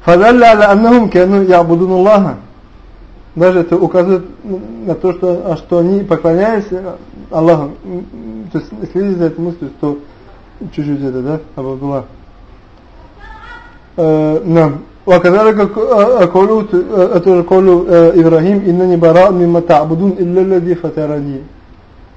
«Фадалля аля аннахум кену ябудун Аллаха». Даже это указывает на то, что, а что они поклоняются Аллаху. То есть, если за этой мыслью то чуть-чуть это, да, Абдулла. Э, нам. وكذلك قوله قول إبراهيم إنني براء مما تعبدون إلا الذي فطرني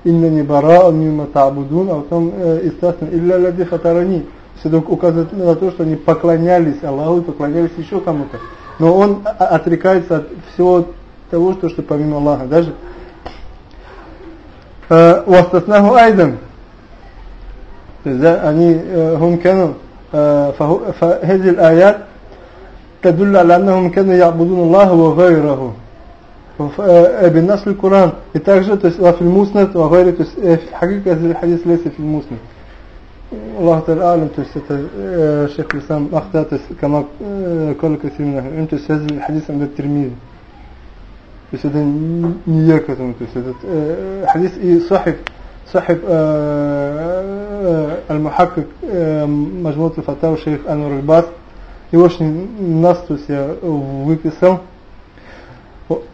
إنني براء مما تعبدون أو там естественно إلا الذي فطرني это указывает на то, что они поклонялись Аллаху и поклонялись еще кому-то. Но он отрекается от всего того, что, что помимо Аллаха. Даже واستثناه أيضا они هم كانوا فهذه الآيات تدل على أنهم كانوا يعبدون الله وغيره بالنص القرآن и также то есть في المسند وغيره то есть في الحقيقة الحديث ليس في المسند الله تعالى أعلم то есть это شيخ الإسلام أخطأ то есть كما قال كثير من أهل العلم то есть هذا الحديث عند الترمذي то есть это не я к этому то есть этот حديث и صاحب صاحب المحقق مجموعة الفتاوى الشيخ أنور الباس и очень нас то есть я выписал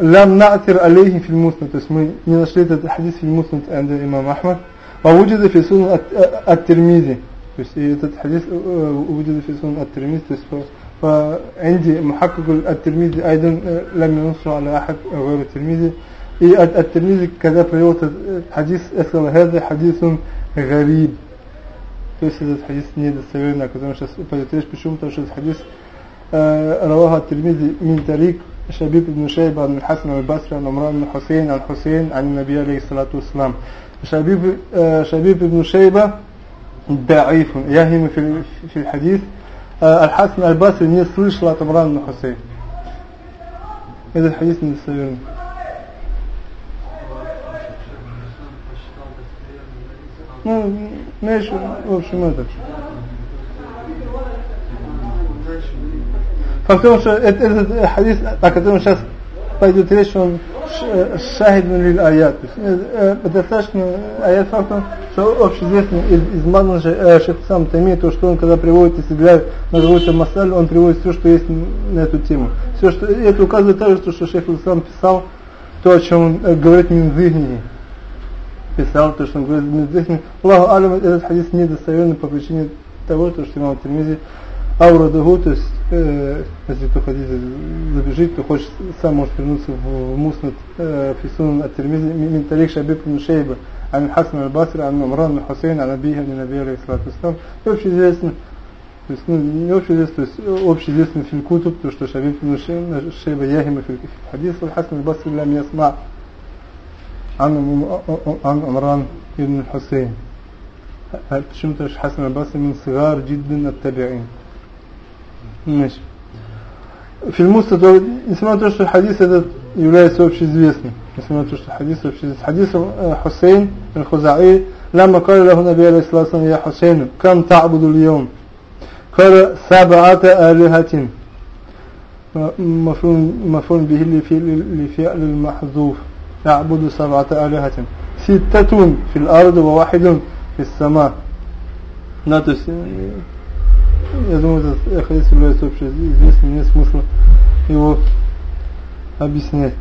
لم نعثر عليه في المسند то есть мы не нашли этот حديث في المسند عند имам Ахмад ووجد في سنن الترمذي то есть этот حديث وجد في سنن الترمذي то есть فعندي محقق الترمذي أيضا لم ينصر على أحد غير الترمذي и الترمذي كذا привел этот حديث сказал هذا حديث غريب то есть этот хадис недостоверный, о котором сейчас пойдет речь. Почему? Потому что этот хадис رواه الترمذي من طريق شبيب بن شيبة عن الحسن البصري عن عمران بن حسين عن حسين عن النبي عليه الصلاة والسلام شبيب شبيب بن شيبة ضعيف يهم في في الحديث الحسن البصري не слышал от Амрана бн Хусейн. Этот хадис недостоверный. Ну, знаешь, в общем, этот. Факт в том, что этот, этот хадис, о котором сейчас пойдет речь, он шахид лиль аят. Достаточно аят фактом, что общеизвестный из, из Мадна Шейх сам Тами, то, что он когда приводит и себя на какую-то он приводит все, что есть на эту тему. Все, что это указывает также, что Шейх сам писал, то, о чем он говорит Минзыгни писал, то, что он говорит «Ну, Медвехин, Аллаху Алим, этот хадис недостоверный по причине того, то, что имам Термизи Аурадагу, то есть, э, если кто хотите забежит, то хочет, сам может вернуться в, в Муснат э, Фисун от Термизи, Мин Тарик Шабиб Шейба, Ан Хасан Аль-Баср, Ан Умран Хусейн, Ан Абиха, Ан Абиха, Ан Абиха, и общеизвестно, то есть, ну, не общеизвестно, то есть, общеизвестно Филькутуб, то, что Шабиб Шейба Яхима Фильхадис, Хасан Аль-Баср, Лям Ясма, عن عن عمران بن حسين почему-то Хасан البصري من صغار جدا التابعين Значит, фильмуста, то, несмотря на то, что хадис этот является общеизвестным, несмотря на то, что хадис общеизвестный. Хадис Хусейн الخزاعي لما قال له النبي عليه الصلاة والسلام يا حسين كم تعبد اليوم قال سبعة آلهة مفهوم به لفعل المحذوف يعبد سبعة آلهة ستة في الأرض وواحد في السماء да, то есть я думаю, этот хадис является общеизвестным, нет смысла его объяснять.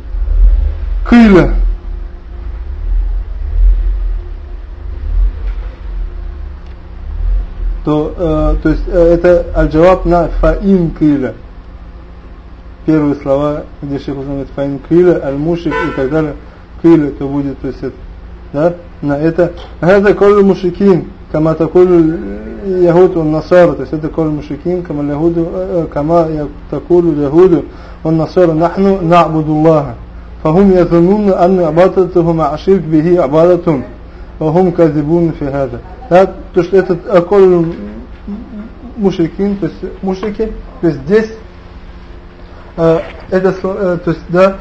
Кыля. То, э, то есть э, это аль-джаваб на фаин кыля. первые слова, где шейх узнает фаин квиля, аль-мушик и так далее, квиля, то будет, то есть это, да, на это, газа колю мушикин, кама такулю ягуд он насара, то есть это колю мушикин, кама ягуду, э, кама такулю ягуду, он насара, нахну на'будуллаха, фахум язанунна анна абататухум аширк бихи абадатум, ФАХУМ казибун фи ХАЗА. Да, то, что этот э, колю мушикин, то есть мушики, то есть здесь это, то есть да,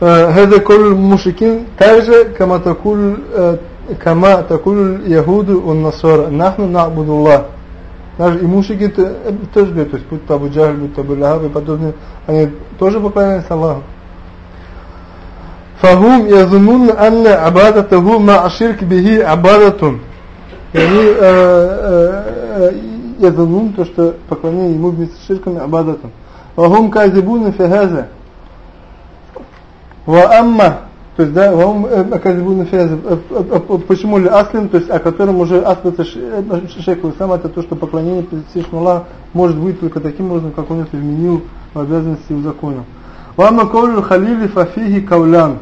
هذا كل المشركين также كما تقول كما تقول اليهود والنصارى نحن نعبد الله даже и мушики тоже говорят, то есть будь то Абу Джахаль, будь то Абу Лахаб и подобные, они тоже поклоняются Аллаху. فهم يظنون أن عبادته مع الشرك به عبادة يعني язанун, то что поклонение ему вместе с ширками абадатом. Вахум казибуна фигаза. Ва амма, то есть, да, вахум э, казибуна фигаза. Э, э, почему ли аслин, то есть, о котором уже аслится шейх сам это то, что поклонение Всевышнему Аллаху может быть только таким образом, как он это вменил в обязанности и узаконил. Ва амма каулю халили фафихи каулян.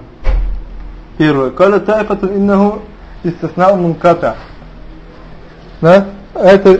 Первое. Каля тайфатун иннаху истаснау мунката. Да? Это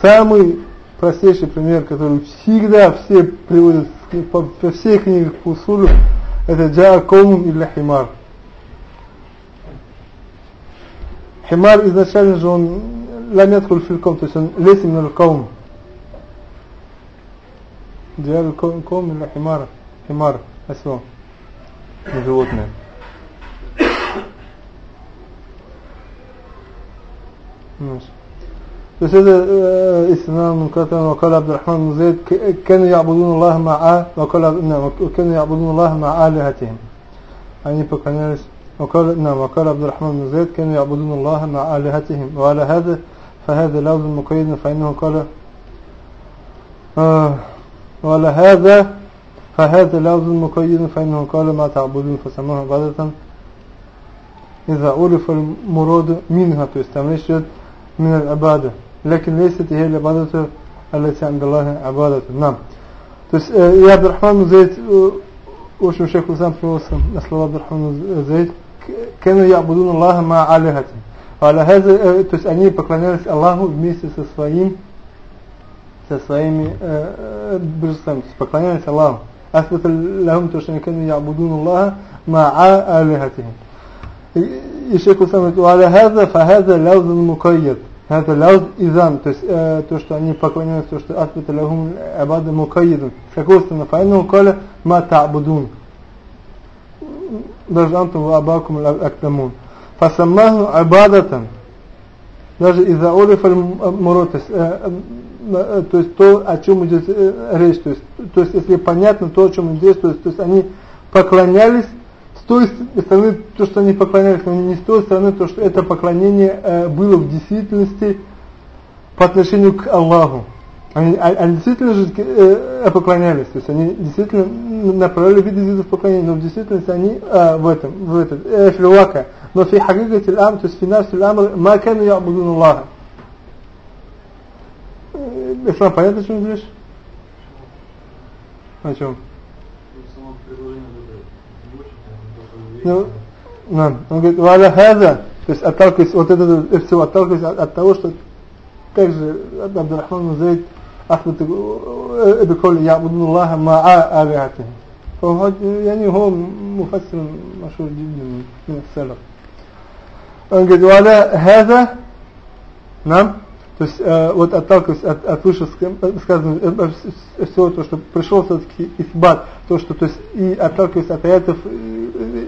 Самый простейший пример, который всегда все приводят по, по всей книге по усулю, это джа коум или химар. Химар изначально же он ламят фильком, то есть он лезет именно каум. Джа коум или химар. Химар, осел. Животное. Значит. То есть это истина Катан وقال عبد الرحمن بن زيد كانوا يعبدون الله مع وقال نعم كانوا يعبدون الله مع آلهتهم они поклонялись وقال نعم وقال عبد الرحمن بن زيد كانوا يعبدون الله مع آلهتهم وعلى هذا فهذا لفظ مقيد فإنه قال آه وعلى هذا فهذا لفظ مقيد فإنه قال ما تعبدون فسموه عبادة إذا عرف المراد منها то есть там речь من العبادة لكن ليست هي العبادة التي عند الله عبادة نعم то есть э, я Абдурахман Зейд в общем шейх Лусам привелся на слова Абдурахман Зейд كانوا يعبدون الله مع آلهتهم وعلى هذا то есть они поклонялись Аллаху вместе со своим со своими божествами поклонялись Аллаху أثبت لهم то что они كانوا يعبدون الله مع آلهتهم и шейх Лусам говорит وعلى هذا فهذا لفظ مقيد Это лауд изан, то есть э, то, что они поклоняются, то, что асбита лягум абада мукаидун. С какого стороны? Фаинну каля ма та'будун. Даже антум ва абакум актамун. Фасаммаху абадатан. Даже из-за олифа мурот, э, э, э, то есть то, о чем идет речь. То есть, то есть если понятно то, о чем идет, то есть, то есть они поклонялись той стороны, то, что они поклонялись, но не с той стороны, то, что это поклонение э, было в действительности по отношению к Аллаху. Они, а, они действительно же э, поклонялись, то есть они действительно направляли виды видов поклонения, но в действительности они э, в этом, в этом, э, филвака. Но фи хагигати ам, то есть фи нафси амр, ма кану я'будун Аллаха. Ислам, понятно, о чем говоришь? О чем? Ну, да. Он говорит, валя хаза, то есть отталкиваясь от этого всего, отталкиваясь от, от того, что также Абдурахман Зайд أثبت بقول يعبدون الله مع آلهتهم فهو يعني هو مفسر مشهور جدا من السلف он говорит وعلى هذا نعم то есть э, вот отталкиваясь от, от выше сказано э, все то, что пришел все-таки исбат, то, что то есть и отталкиваясь от аятов и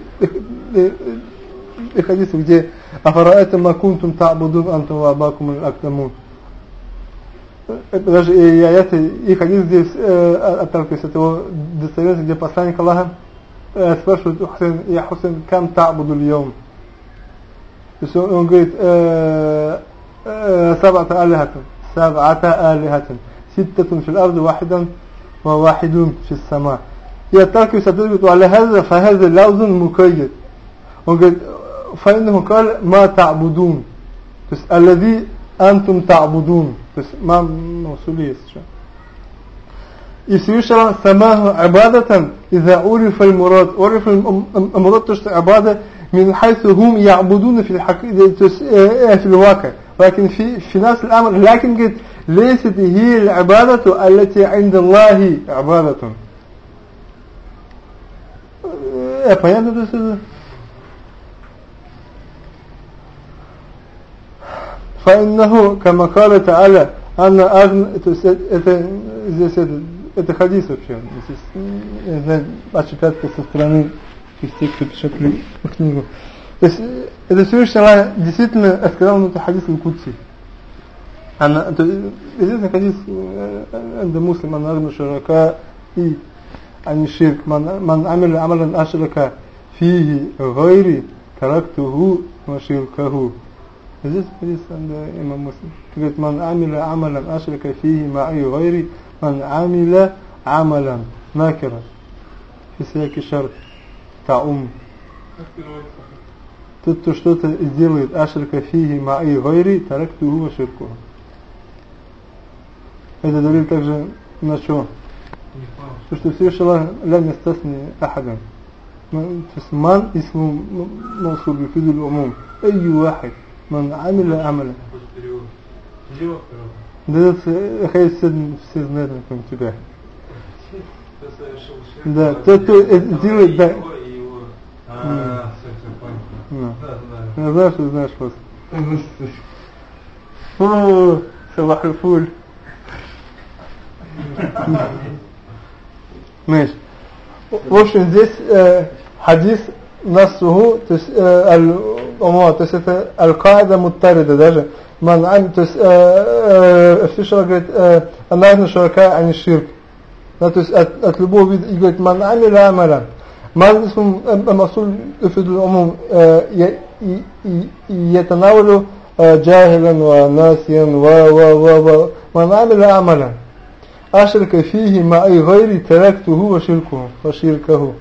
hadisu gdje afara'ete ma kuntum ta'budun antum wa abakum al-aklamun даже и аяты, и хадис здесь э, отталкиваются от его достоверности, где посланник Аллаха э, спрашивает Хусейн, я Хусейн, кам та'буду льем? То есть он, он говорит, э, э, сабата алихатин, сабата алихатин, ситтатун фил арду, вахидан, ва вахидун фил сама. И отталкивается от этого, говорит, фа хаза лаузун мукайет. مقيد فإنه قال ما تعبدون الذي أنتم تعبدون ما موصولية И Всевышний самаху عبادة إذا عرف المراد عرف المراد تشت عبادة من حيث هم يعبدون في الحقيقة في الواقع ولكن في في نفس الأمر لكن قلت ليست هي العبادة التي عند الله عبادة понятно то Файнаху камахала та'аля анна агн... То есть это, здесь это, это хадис вообще. Здесь, я знаю, отчитаться со стороны из тех, кто пишет книгу. То есть э, это Всевышний Аллах действительно сказал нам это хадис Аль-Кутси. Она, то есть, известный хадис э, э, «Энда муслим анарна шарака и аниширк ман амиля амалан ашрака фиги гайри тарактуху маширкаху» تركته وشركه здесь хадис عند имам Муслим говорит من عمل عملا أشرك فيه معي غيري من عمل عملا ناكرا في سياق الشرط تعم тот, кто что-то сделает ашрика фиги ма'i гайри, таракту ва ширку. Это говорит также на что? То, что все шалах лям ястасни ахадан. То есть ман исму موصول يفيد العموم أي واحد من عمل عملا да это хай все знают кроме тебя да тот кто делает да я знаю что знаешь просто о صباح الفول ماشي в общем здесь э, хадис насуху то есть э, аль то есть это аль-каида муттарида даже ман ам то есть э, э, говорит э, анахну шарака ани ширк да, то есть от, от любого вида и говорит ман амиля амаля ман اسم المصول يفيد العموم يتناول جاهلا وناسيا و و و و من عمل عملا أشرك فيه مع أي غير تركته وشركه وشركه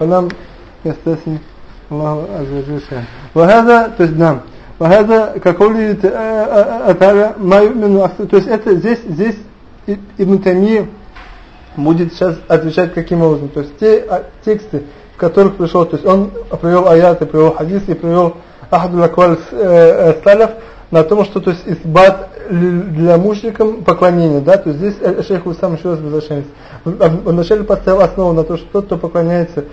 فلم يستثني الله عز وجل شيئا وهذا تجنام وهذا كقوله تعالى ما يؤمن то есть это здесь здесь Ибн Тамия будет сейчас отвечать каким образом то есть те тексты в которых пришел то есть он привел аяты привел хадисы и привел ахадул акваль саляф на том, что то есть избат для мушрикам поклонение, да, то есть здесь э, шейх сам еще раз возвращается. Он вначале поставил основу на то, что тот, кто поклоняется,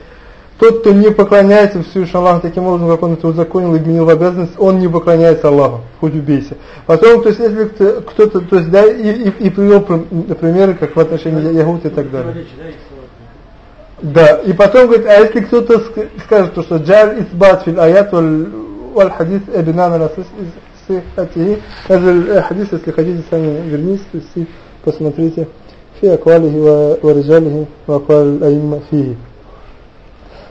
тот, кто не поклоняется Всевышнему Аллаху таким образом, как он это узаконил и вменил в обязанность, он не поклоняется Аллаху, хоть убейся. Потом, то есть, если кто-то, то есть, да, и, и, и привел примеры, как в отношении Ягут и так далее. Да, и потом говорит, а если кто-то скажет, что джар исбат фил аят валь хадис эбинана на сихатихи, это хадис, если хотите, сами вернитесь, посмотрите, фи аквалихи ва риджалихи ва аквал аимма фихи.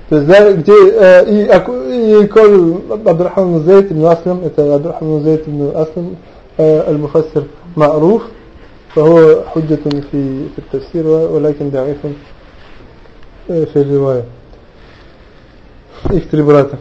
то есть да, где э, и, и кол Абдурахман Зейд ибн Аслам это Абдурахман Зейд ибн Аслам э, المفسر معروف فهو حجة في في التفسير ولكن ضعيف في الرواية их три брата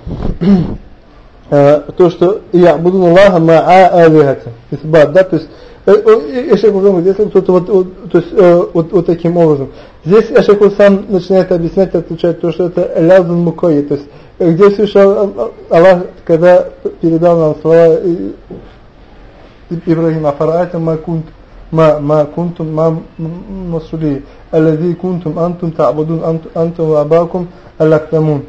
то, что я буду Аллаха ма'a алихата. Исбат, да, то есть Эшек говорит, если кто-то вот, вот, то есть, э, вот, вот таким образом. Здесь Эшек сам начинает объяснять, отвечать то, что это лязун мукой, то есть где слышал Аллах, когда передал нам слова Ибрахима, фараатам ма кунт ما ما كنتم ما مسؤولي الذي كنتم أنتم تعبدون أنتم وأباكم الأكتمون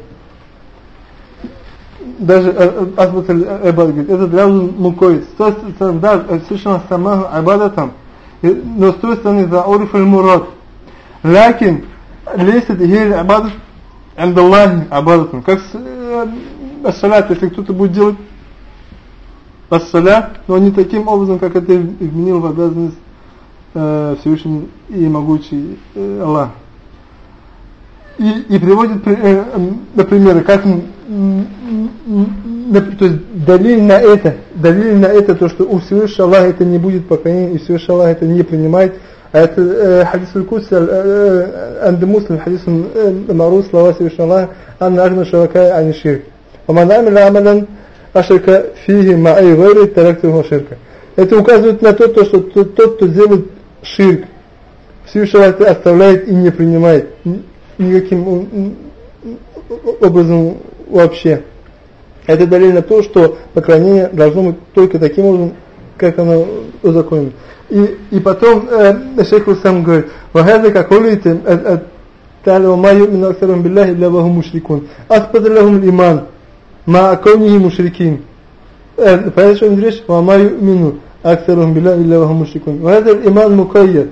даже Азбат Айбад говорит, это для мукой. С той стороны, да, совершенно сама Айбадатам. Но с той стороны, за Уриф аль-Мурад. Лякин, лесит гель Айбадат, Аллахи Айбадатам. Как ассалят, если кто-то будет делать ассаля, но не таким образом, как это изменил в обязанность э, Всевышний и могучий э, Аллах и, и приводит э, эм, например, как то есть далили на это, далили на это, то, что у Всевышнего Аллаха это не будет покаяния, и Всевышнего Аллаха это не принимает. А это э, хадис Аль-Куси, Анд-Муслим, э, э, хадис Мару, слова Всевышнего Аллаха, «Анна агна шавакая ани ширк». «Ваман амила амадан аширка фиги ма'i гайри тарактиву ширка». Это указывает на то, что тот, кто делает ширк, Всевышний Аллах оставляет и не принимает никаким образом вообще. Это далее на то, что поклонение должно быть только таким образом, как оно узаконено. И, и потом э, шейх сам говорит, وهذا كقولهم تعالى وما يؤمن أكثرهم بالله إلا وهم مشركون أثبت لهم الإيمان مع كونه مشركين فهذا شو ندريش وما يؤمن أكثرهم بالله إلا وهم مشركون وهذا الإيمان مقيد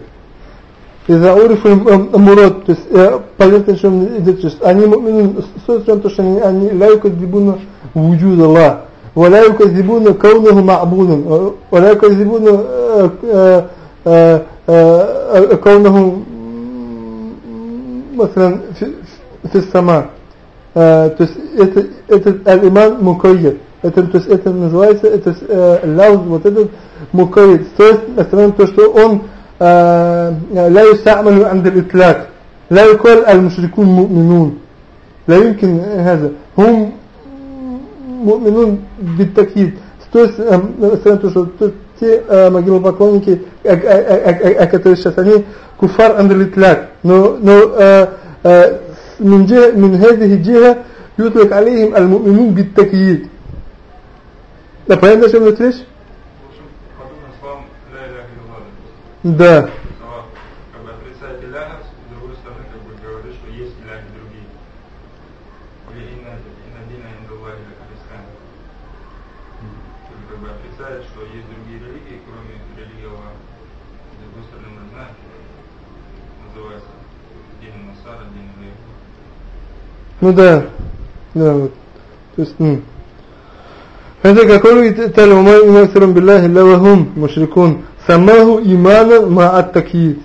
Из-за урифа мурод, то есть э, что, чем идет, то есть они муминин стоят в том, что они, они ляйка дзибуна вуджуд Аллах, валя юказибуна каунаху ма'будун, э, валя юказибуна э, э, каунаху مثلا في, في السماء то есть это этот алиман мукайет это то есть это называется это лауз вот этот мукайет то есть то что он لا يستعمل عند الإطلاق لا يقال المشركون مؤمنون لا يمكن هذا هم مؤمنون بالتأكيد то есть, то, что те могилопоклонники, которые сейчас, они куфар андалитляк, но, но من جهة من هذه الجهة يطلق عليهم المؤمنون بالتكييد ده понятно, о чем идет речь? Да. Но как бы отрицать с другой стороны, как бы говорит, что есть Иляхи другие. Или Инадина Индуллахи Христиан. Как бы отрицает, что есть другие религии, кроме религии Аллаха. С другой стороны, мы знаем, называется Дин Насара, Дин Иляхи. Ну да, да, вот. То есть, ну, это как он говорит, «Талю май умаксарам лавахум мушрикун». самаху имана ма ат такид.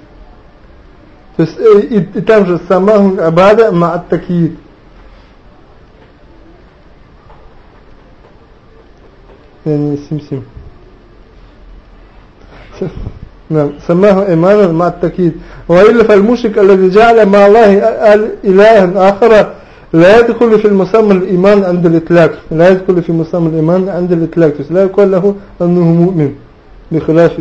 То есть и, и там же самаху абада ма ат такид. يعني سم سم نعم سماه إيمانا مع التأكيد وإلا فالمشرك الذي جعل مع الله إلها آخر لا يدخل في المسمى الإيمان عند الإطلاق لا يدخل في مسمى الإيمان عند الإطلاق لا يقول له أنه مؤمن بخلاف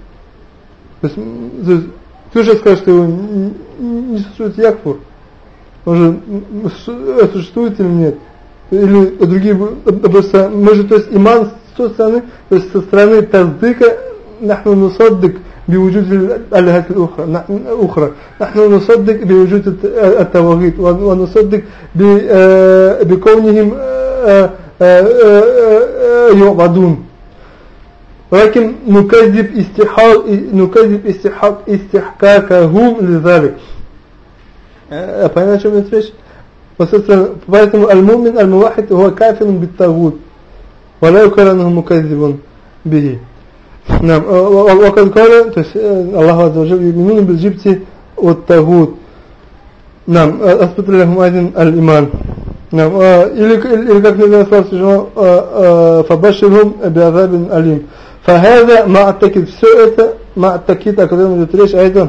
То есть, то есть ты же скажешь, что его не существует Якфур. Он же существует или нет? Или другие, мы же, то есть иман с той стороны, то есть со стороны таздыка, نحن نصدق بوجود الآلهة الأخرى أخرى نحن نصدق بوجود التواغيت ونصدق بكونهم يعبدون ولكن نكذب استحقاق نكذب استحقاق استحقاقهم لذلك понятно о чем идет речь поэтому المؤمن الموحد هو كافر بالطاغوت ولا يقال انه مكذب به نعم وقد قال الله عز وجل يؤمنون بالجبت والطاغوت نعم أثبت لهم أيضا الإيمان نعم или, или как Небесный сказал فبشرهم بعذاب أليم فهذا مع التأكيد все это مع التأكيد о котором идет речь أيضا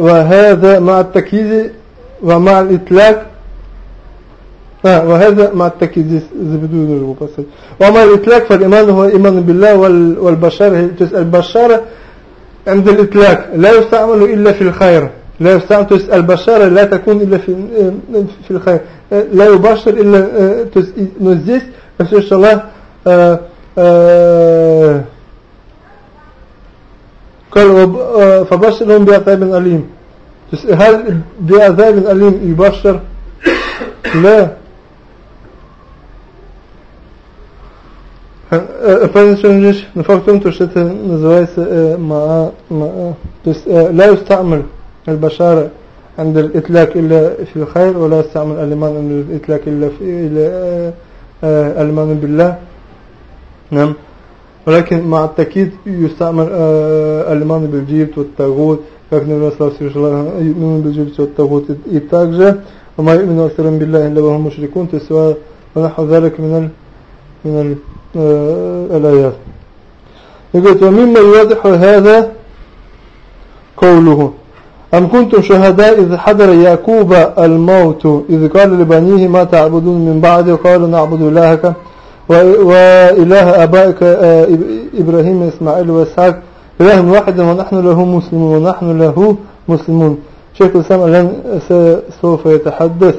وهذا مع التأكيد ومع الإطلاق آه وهذا مع التأكيد زبدو نجمه بس ومع الإطلاق فالإيمان هو إيمان بالله والبشارة البشارة عند الإطلاق لا يستعمل إلا في الخير لا يستعمل البشارة لا تكون إلا في في الخير لا يبشر إلا но здесь все что Allah قال فبشرهم بعذاب أليم هل بعذاب أليم يبشر لا Понятно, что здесь, но факт в том, что это называется маа, маа, то есть لا يستعمل البشارة عند الإطلاق إلا في الخير ولا يستعمل الإيمان عند الإطلاق إلا في إلا الإيمان بالله نعم ولكن مع التأكيد يستعمل الإيمان بالجبت والطاغوت как Наби Слав Сиржала يؤمنون بالجبت والطاغوت и также وما يؤمن أكثر بالله إلا وهم مشركون то есть ونحو ذلك من ال من الآيات يقول ومما يوضح هذا قوله أم كنتم شهداء إذ حضر يعقوب الموت إذ قال لبنيه ما تعبدون من بعد قالوا نعبد إلهك وإله أبائك آه، إبراهيم إسماعيل وإسحاق إله واحد ونحن له مسلمون ونحن له مسلمون شيخ الإسلام الآن سوف يتحدث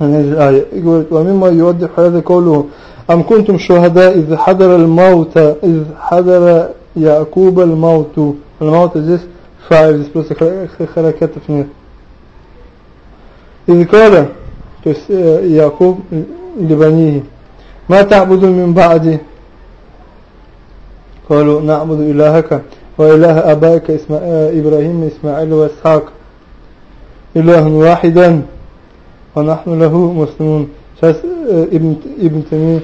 عن هذه الآية يقول ومما يوضح هذا قوله أم كنتم شهداء إذ حضر الموت إذ حضر يعقوب الموت الموت здесь فاعل здесь просто харакатов нет إذ قال то есть Якуб لبنيه ما تعبدون من بعدي؟ قالوا نعبد إلهك وإله أبائك إبراهيم إسماعيل وإسحاق. إله واحدا. ونحن له مسلمون. ابن, ابن تيمية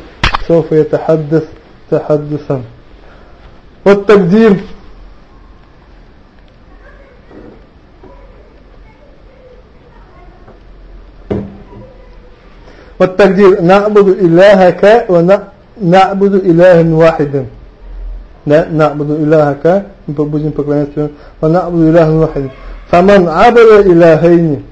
سوف يتحدث تحدثا. والتقدير والتقدير نعبد إلهك ونعبد إله واحدا لا نعبد إلهك будем поклоняться ونعبد إله واحد فمن عبد إلهين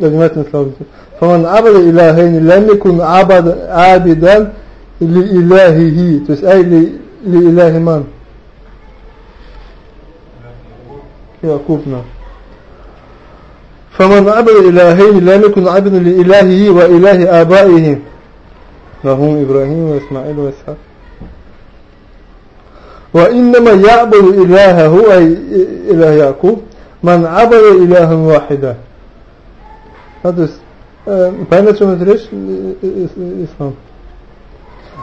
внимательно слушайте فمن عبد إلهين لم يكن عبد عابدا لإلهه то есть أي لإله من يعقوب نعم فمن عبد إلهين لم يكن عبدا لإلهه وإله آبائه وهم إبراهيم وإسماعيل وإسحاق وإنما يعبد إلهه أي إله يعقوب من عبد إلها واحدا هذا понятно, о чем это речь, ислам?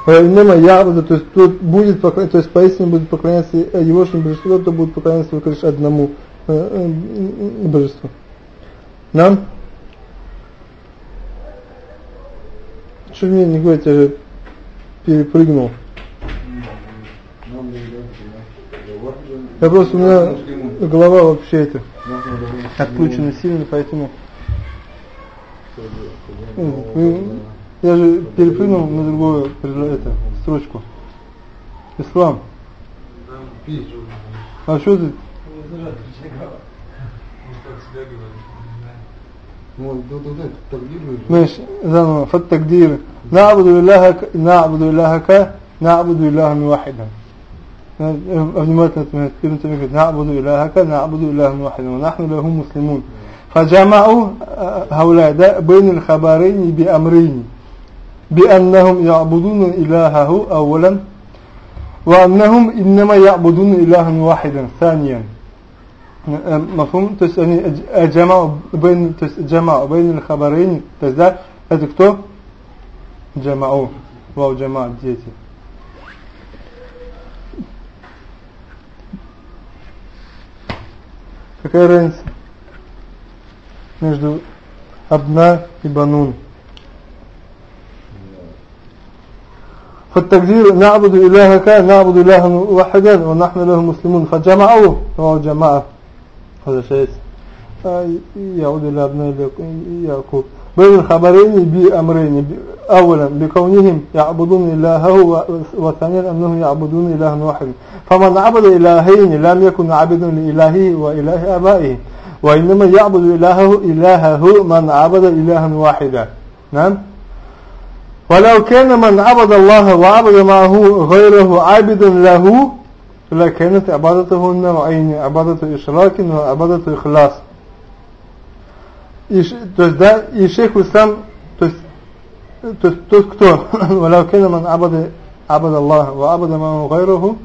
Инема ябуда, то есть тут будет поклоняться, то есть поистине будет поклоняться егошнему божеству, то будет поклоняться только лишь одному э, э, божеству. Нам? Что мне не говорите, я же перепрыгнул. Я просто, у меня голова вообще это откручена сильно, поэтому... Я же перепрыгнул на другую это, строчку. Ислам. А что ты? ماشي. زمان فالتقدير نعبد إلهك نعبد إلهك نعبد إلها واحدا نعبد إلهك نعبد إلها واحدا ونحن له مسلمون. فجمعوا هؤلاء بين الخبرين بأمرين. بأنهم يعبدون إلهه أولا وأنهم إنما يعبدون إلها واحدا. ثانيا مفهوم то есть они جمعوا بين то есть جمعوا بين الخبرين то есть да это кто جمعوا واو جماعة дети какая разница между абна и банун فالتقدير نعبد إلهك نعبد إلها واحدا ونحن له مسلمون فجمعوا هو جماعة شيء يعود إلى أبناء يعقوب بين الخبرين بأمرين أولا بكونهم يعبدون إلهه وثانيا أنهم يعبدون إلها واحد. فمن عبد إلهين لم يكن عبدا لإلهه وإله آبائه. وإنما يعبد إلهه إلهه من عبد إلها واحدا نعم. ولو كان من عبد الله وعبد معه غيره عابدا له لكانت عبادته النوعين عبادة إشراك وعبادة إخلاص то есть да и шейх сам то есть то есть тот кто ولو كان من عبد عبد الله وعبد معه غيره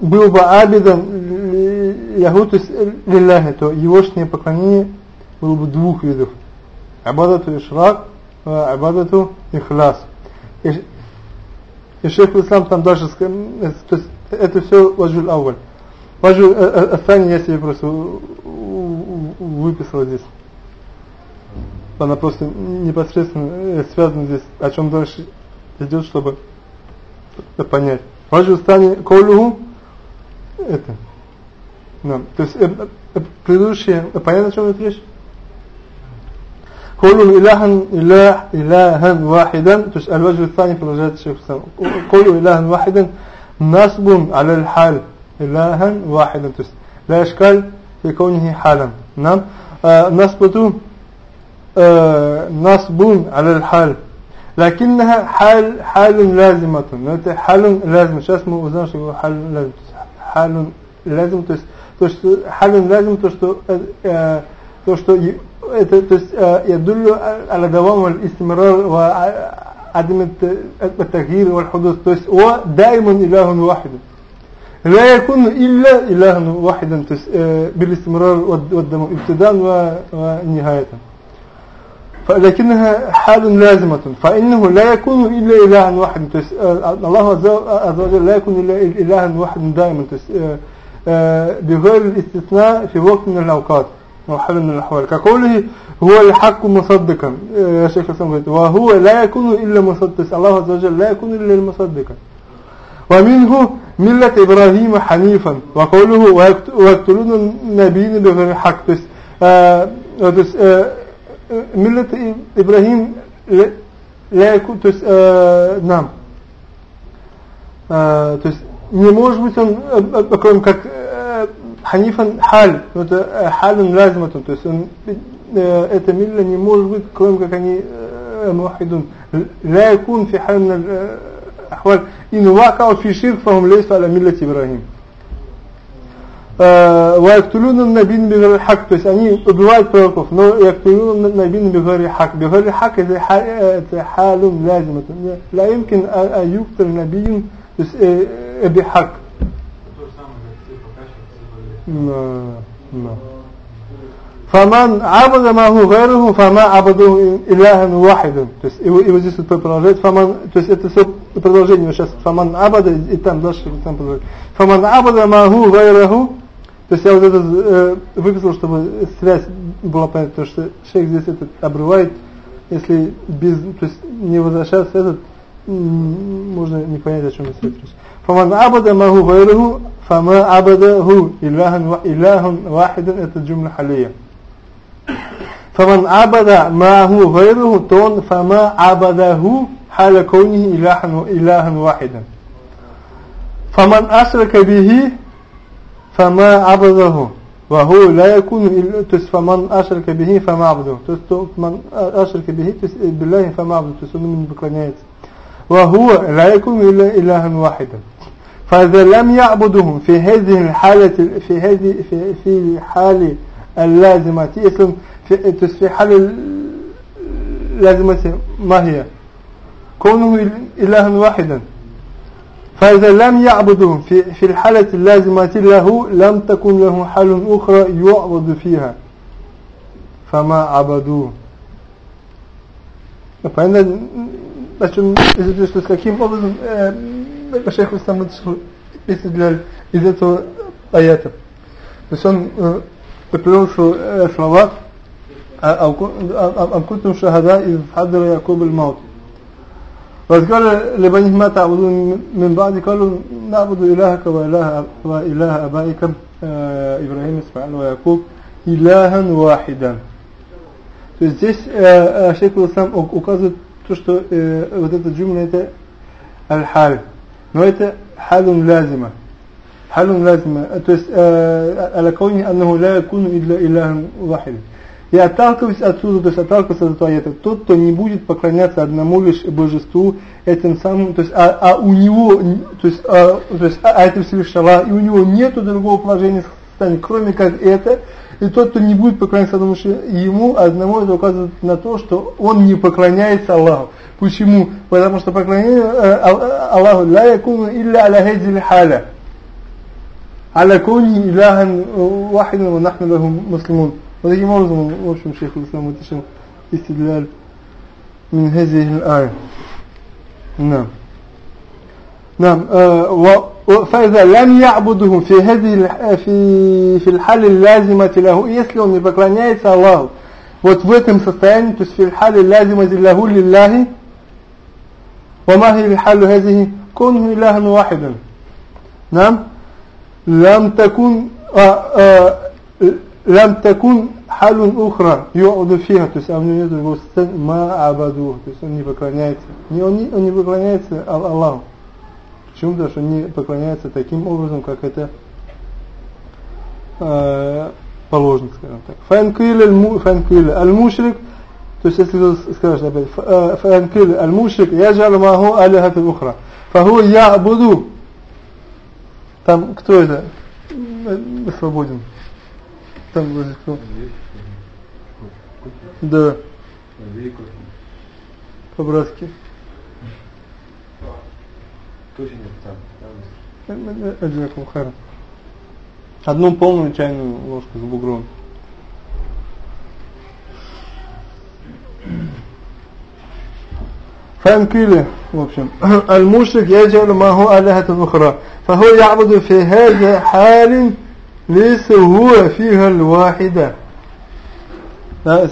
был бы абидом яху, то есть лилляхи, то егошнее поклонение было бы двух видов. Абадату ишрак, абадату ихлас. И, шейх Ислам там дальше, то есть это все ваджуль ауль. Ваджуль Асани я себе просто выписал здесь. Она просто непосредственно связана здесь, о чем дальше идет, чтобы понять. Ваджуль Асани колюху это. Да. То есть э, э, предыдущее, э, понятно, о чем это речь? قولوا إلها إله إلها واحدا то есть الوجه الثاني продолжает الشيخ قولوا إلها واحدا نصب على الحال إلها واحدا то есть لا إشكال في كونه حالا نعم آه نصبته آه نصب على الحال لكنها حال حال لازمة это حال لازم сейчас мы узнаем что حال لازم حال لازم то есть то что حال لازم то что э, то что это то есть يدل على دوام الاستمرار وعدم التغيير والحدوث. هو دائما إله واحد. لا يكون إلا إله واحدا آه، بالاستمرار والدم ابتداء ونهاية. لكنها حال لازمة. فإنه لا يكون إلا إله واحد. آه، الله عز وجل لا يكون إلا إله واحد دائما. آه، بغير الاستثناء في وقت من الأوقات. أو حال من الأحوال كقوله هو الحق مصدقا يا شيخ الإسلام وهو لا يكون إلا مصدقا الله عز وجل لا يكون إلا مصدقا ومنه ملة إبراهيم حنيفا وقوله ويقتلون النبيين بغير حق ملة إبراهيم لا يكون то есть э, нам э, то есть не может быть он кроме как э, ханифан халь это халун лазматун то есть он э, это милля не может быть кроме как они э, мухидун لا يكون في حال من الأحوال إن وقعوا في شرك فهم ليسوا على ملة إبراهيم ويقتلون النبيين بغير حق то есть они убивают пророков но يقتلون النبيين بغير حق بغير حق это حال لازمة لا يمكن أن يقتل نبي بحق No, no. Фаман абада маху гайруху, фама абаду илляхан вахидун. То есть его, его здесь вот продолжает фаман, то есть это все продолжение сейчас фаман абада и там дальше там продолжает. Фаман абада маху гайруху. То есть я вот это э, выписал, чтобы связь была понятна, То что шейх здесь этот обрывает, если без, то есть не возвращаться этот, можно не понять, о чем здесь речь. فمن عبد ما هو غيره فما عبده إله إله واحد الجملة حالية. فمن عبد ما هو غيره تون فما عبده حال كونه إله إلها واحدا فمن أشرك به فما عبده وهو لا يكون إلا تس فمن أشرك به فما عبده. تس من أشرك به تس بالله فما عبده. تس من بكلانيات وهو لا يكون إلا إلها واحدا فإذا لم يعبدهم في هذه الحالة في هذه في في حال اللازمة اسم في تس في حال اللازمة ما هي كونه إلها واحدا فإذا لم يعبده في, في الحالة اللازمة له لم تكن له حال أخرى يعبد فيها فما عبدوه Понятно, значит, что с каким образом э, шейх Ислам istidлял из этого аята. То есть он э, привел э, слова «Амкутум шахада из хадра Якуб аль-Маут». وإذ قال لبنيه ما تعبدون من بعد قالوا نعبد إلهك وإله, وإله أبائك إبراهيم إسماعيل ويعقوب إلها واحدا То есть здесь э, шейх сам указывает то, что э, вот эта джумля это аль-халь. Но это халун лазима. Халун лазима. Э, то есть, э, а, алакауни аннаху ля якуну илля илляхам вахид. Я отталкиваюсь отсюда, то есть отталкиваюсь от этого аята. Тот, кто не будет поклоняться одному лишь божеству, этим самым, то есть, а, а у него, то есть, а, то есть, а, а это всего лишь и у него нету другого положения состояния, кроме как это, и тот, кто не будет поклоняться потому что ему одному это указывает на то, что он не поклоняется Аллаху. Почему? Потому что поклонение э, Аллаху ла якуну илля аля хадзил халя. Аля куни иляхан вахидан ва нахну лаху муслимун. Вот таким образом в общем, шейх Ислам утешил истидляль мин хазихил ай. Да. نعم آه فإذا لم يعبده في هذه في في الحال اللازمة له если он не поклоняется Аллаху вот в этом состоянии то есть في الحال اللازمة له لله وما هي الحال هذه كونه إلها واحدا نعم لم تكن آه آه لم تكن حال أخرى يعود فيها то есть а у него нет другого состояния ма абаду то есть он не поклоняется не, он, не, он не поклоняется Аллаху почему потому что он не поклоняется таким образом как это э, положник, скажем так. Фанкиль аль-мушрик, то есть если скажешь опять, фанкиль аль-мушрик, я джалю маху алихат ухра. Фаху я буду. Там кто это? Свободен. Там вроде кто? Да. По-братски. Точно нет там. Джакум хайра. Одну полную чайную ложку с бугром. فانكيله в общем المشرك يجعل ما هو آلهة أخرى فهو يعبد في هذا حال ليس هو فيها الواحدة لا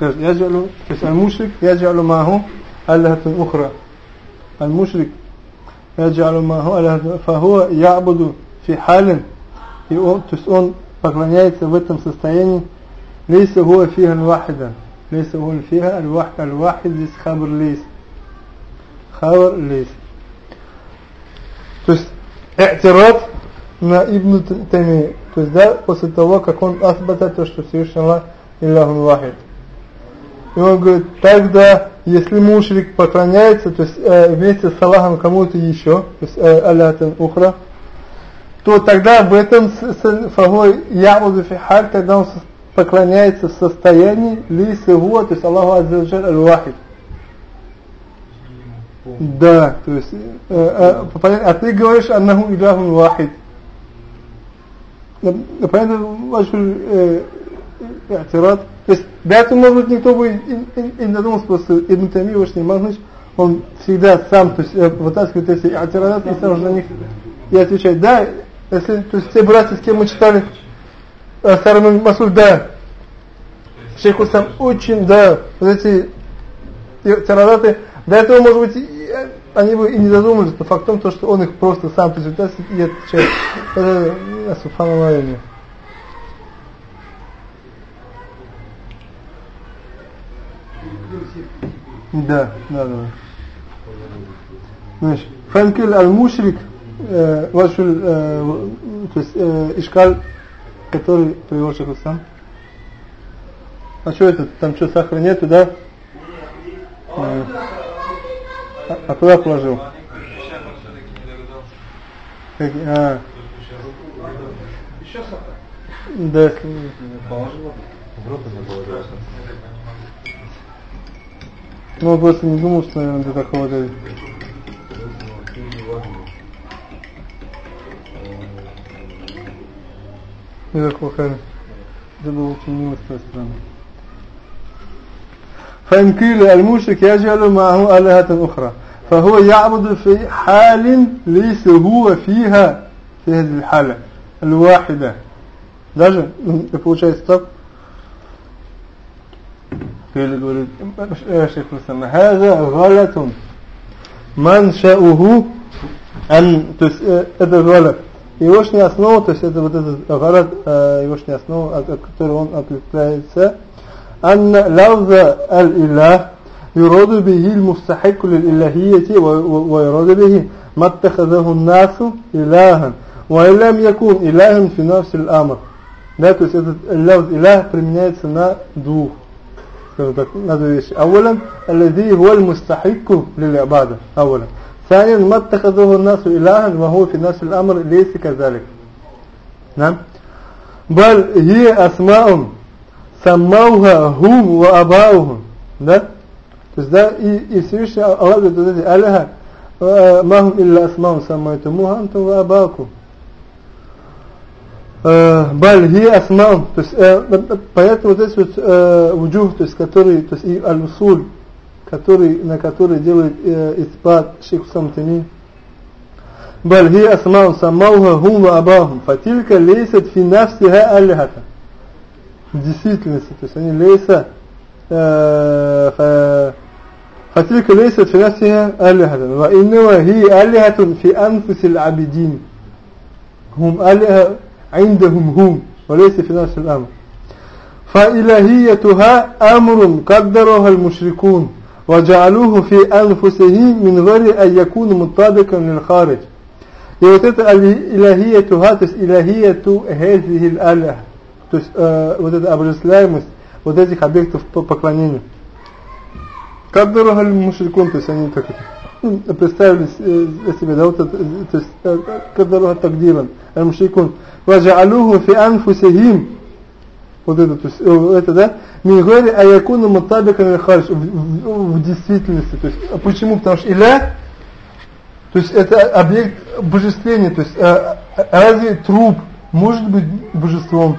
يجعل المشرك يجعل ما هو آلهة أخرى المشرك يجعل ما هو آلهة فهو يعبد في حال и он, то есть он поклоняется в этом состоянии ليس هو فيها الواحدة ليس هو فيها الواحد الواحد здесь خبر ليس خبر ليس то есть اعتراض на Ибн Тайми то есть да после того как он асбата то что Всевышний Аллах Илляхун Вахид и он говорит тогда если мушрик поклоняется то есть э, вместе с Аллахом кому-то еще то есть э, Аллахтан Ухра то тогда в этом фагой Ябуду Фихаль, когда он поклоняется в состоянии лисы то есть Аллаху Аззаджаль Аль-Вахид. Да, то есть, э, э, а ты говоришь Аннаху Иляхун Вахид. Понятно, ваш э, То есть, этого, может быть, никто бы и не додумался, просто Ибн Тайми, ваш Иман он всегда сам, то есть, вытаскивает эти атирадат и сразу на них и отвечает, да, если, то есть все братья, с кем мы читали э, Сарам Масуль, да. Шейх Усам очень, да, вот эти тарадаты, до этого, может быть, они бы и не задумались, но факт в том, что он их просто сам презентует и отвечает. Это, э, субханаллах, Да, да, да. Значит, фанкиль аль-мушрик э, вашу, э, то есть э, Ишкаль, который привел сам. А что это? Там что, сахара нету, да? Э, а, а куда положил? Как, а. Да, если... Ну, он просто не думал, что, наверное, до такого дойдет. جزاك الله خير جزاك الله خير فإن قيل المشرك يجعل معه آلهة أخرى فهو يعبد في حال ليس هو فيها في هذه الحالة الواحدة даже получается так قيل شيخ الإسلام هذا غلط منشأه أن это غلط Егошняя основа, то есть это вот этот гарат, егошняя основа, от которой он отличается, أن لفظ الإله يراد به المستحق للإلهية ويراد به ما اتخذه الناس إلها وإن لم يكن إلها في نفس الأمر да, то есть этот лавз илях применяется на двух, скажем так, на две вещи. Аввалан, аллади хуа аль-мустахикку лил-ибада. Аввалан. ثانيا ما اتخذه الناس إلها وهو في نفس الأمر ليس كذلك نعم بل هي أسماء سموها هم وأباؤهم да то есть да и, и Всевышний Аллах говорит вот эти аляха ما هم إلا أسماء سميتموها Э, Бальги Асмам, то есть э, э, поэтому вот эти вот э, вуджух, то есть который, то есть и аль-усуль, который, на который делает э, испад шейх Самтами. Бальги Асмам самауха гума абахум, фатилька лейсат фи нафсиха алихата. В действительности, то есть они лейса, э, фатилька лейсат фи нафсиха алихата, ва иннава хи алихатун фи анфусил абидин. Хум алиха عندهم هم وليس في نفس الأمر فإلهيتها أمر قدرها المشركون وجعلوه في أنفسهم من غير أن يكون مطابقا للخارج И вот это илахияту га, то есть илахияту хезихил аля, то есть э, вот эта обожествляемость вот этих объектов поклонения. Как дорого мушрикун, то есть они как это, ну, представили э, себе, да, вот это, то есть э, так делан, аль-мушрикун. Ваджаалуху фи анфусихим, вот это, то есть э, это, да, Мигори аякуна мутабика хариш в, действительности. То есть, а почему? Потому что иля, то есть это объект божествления. То есть а, разве труп может быть божеством?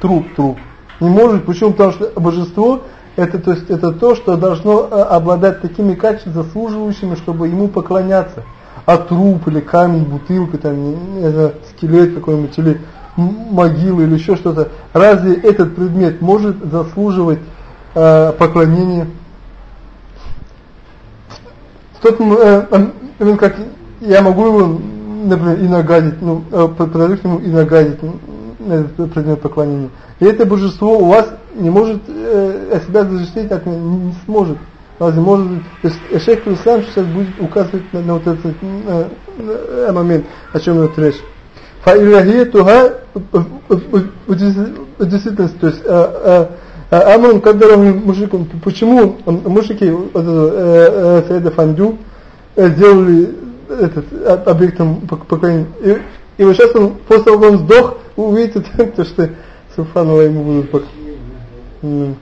Труп, труп. Не может. Почему? Потому что божество это, то есть, это то, что должно обладать такими качествами, заслуживающими, чтобы ему поклоняться. А труп или камень, бутылка, там, это, скелет какой-нибудь, или могилы или еще что-то, разве этот предмет может заслуживать э, поклонения? В тот э, э, как я могу его, например, и нагадить, ну, э, подойти к нему и нагадить на этот предмет поклонения. И это божество у вас не может э, себя защитить от меня, не, не сможет. Разве может быть, то есть шейх Ислам сейчас будет указывать на, на вот этот э, э, момент, о чем идет речь. فإلهيتها в действительности, то есть Амрун Каддарам мужиком, почему мужики Саида Фандю сделали этот объектом поклонения. И, вот сейчас он, после того, как он сдох, увидите то, что Субханалла ему будут поклоняться.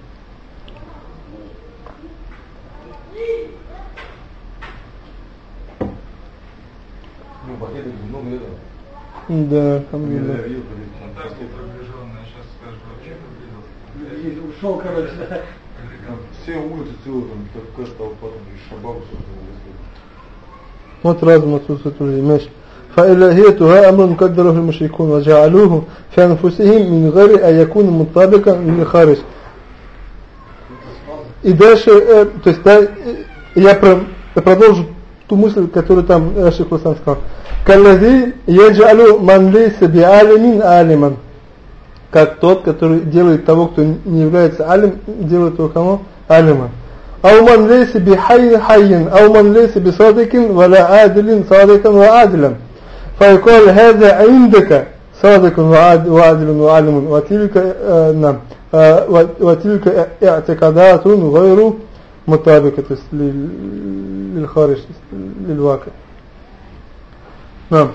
Да, алхамдулилlah. Ушел, короче. Все улицы целые, там, такая толпа, там, и шабаб, Вот разум отсутствует уже, понимаешь? فإلهيتها أمر قدره المشركون وجعلوه في أنفسهم من غير أن يكون مطابقا للخارج и дальше, э, то есть, да, я про, продолжу ту мысль, которую там э, Шейх Ласан сказал. Каллади яджалю ман лейса би алимин алиман. Как тот, который делает того, кто не является алим, делает его кому? Алима. أو من ليس بحي حي أو من ليس بصادق ولا عادل صادقا وعادلا فيقول هذا عندك صادق وعادل وعالم وتلك آه نعم آه وتلك اعتقادات غير مطابقة للخارج للواقع Да.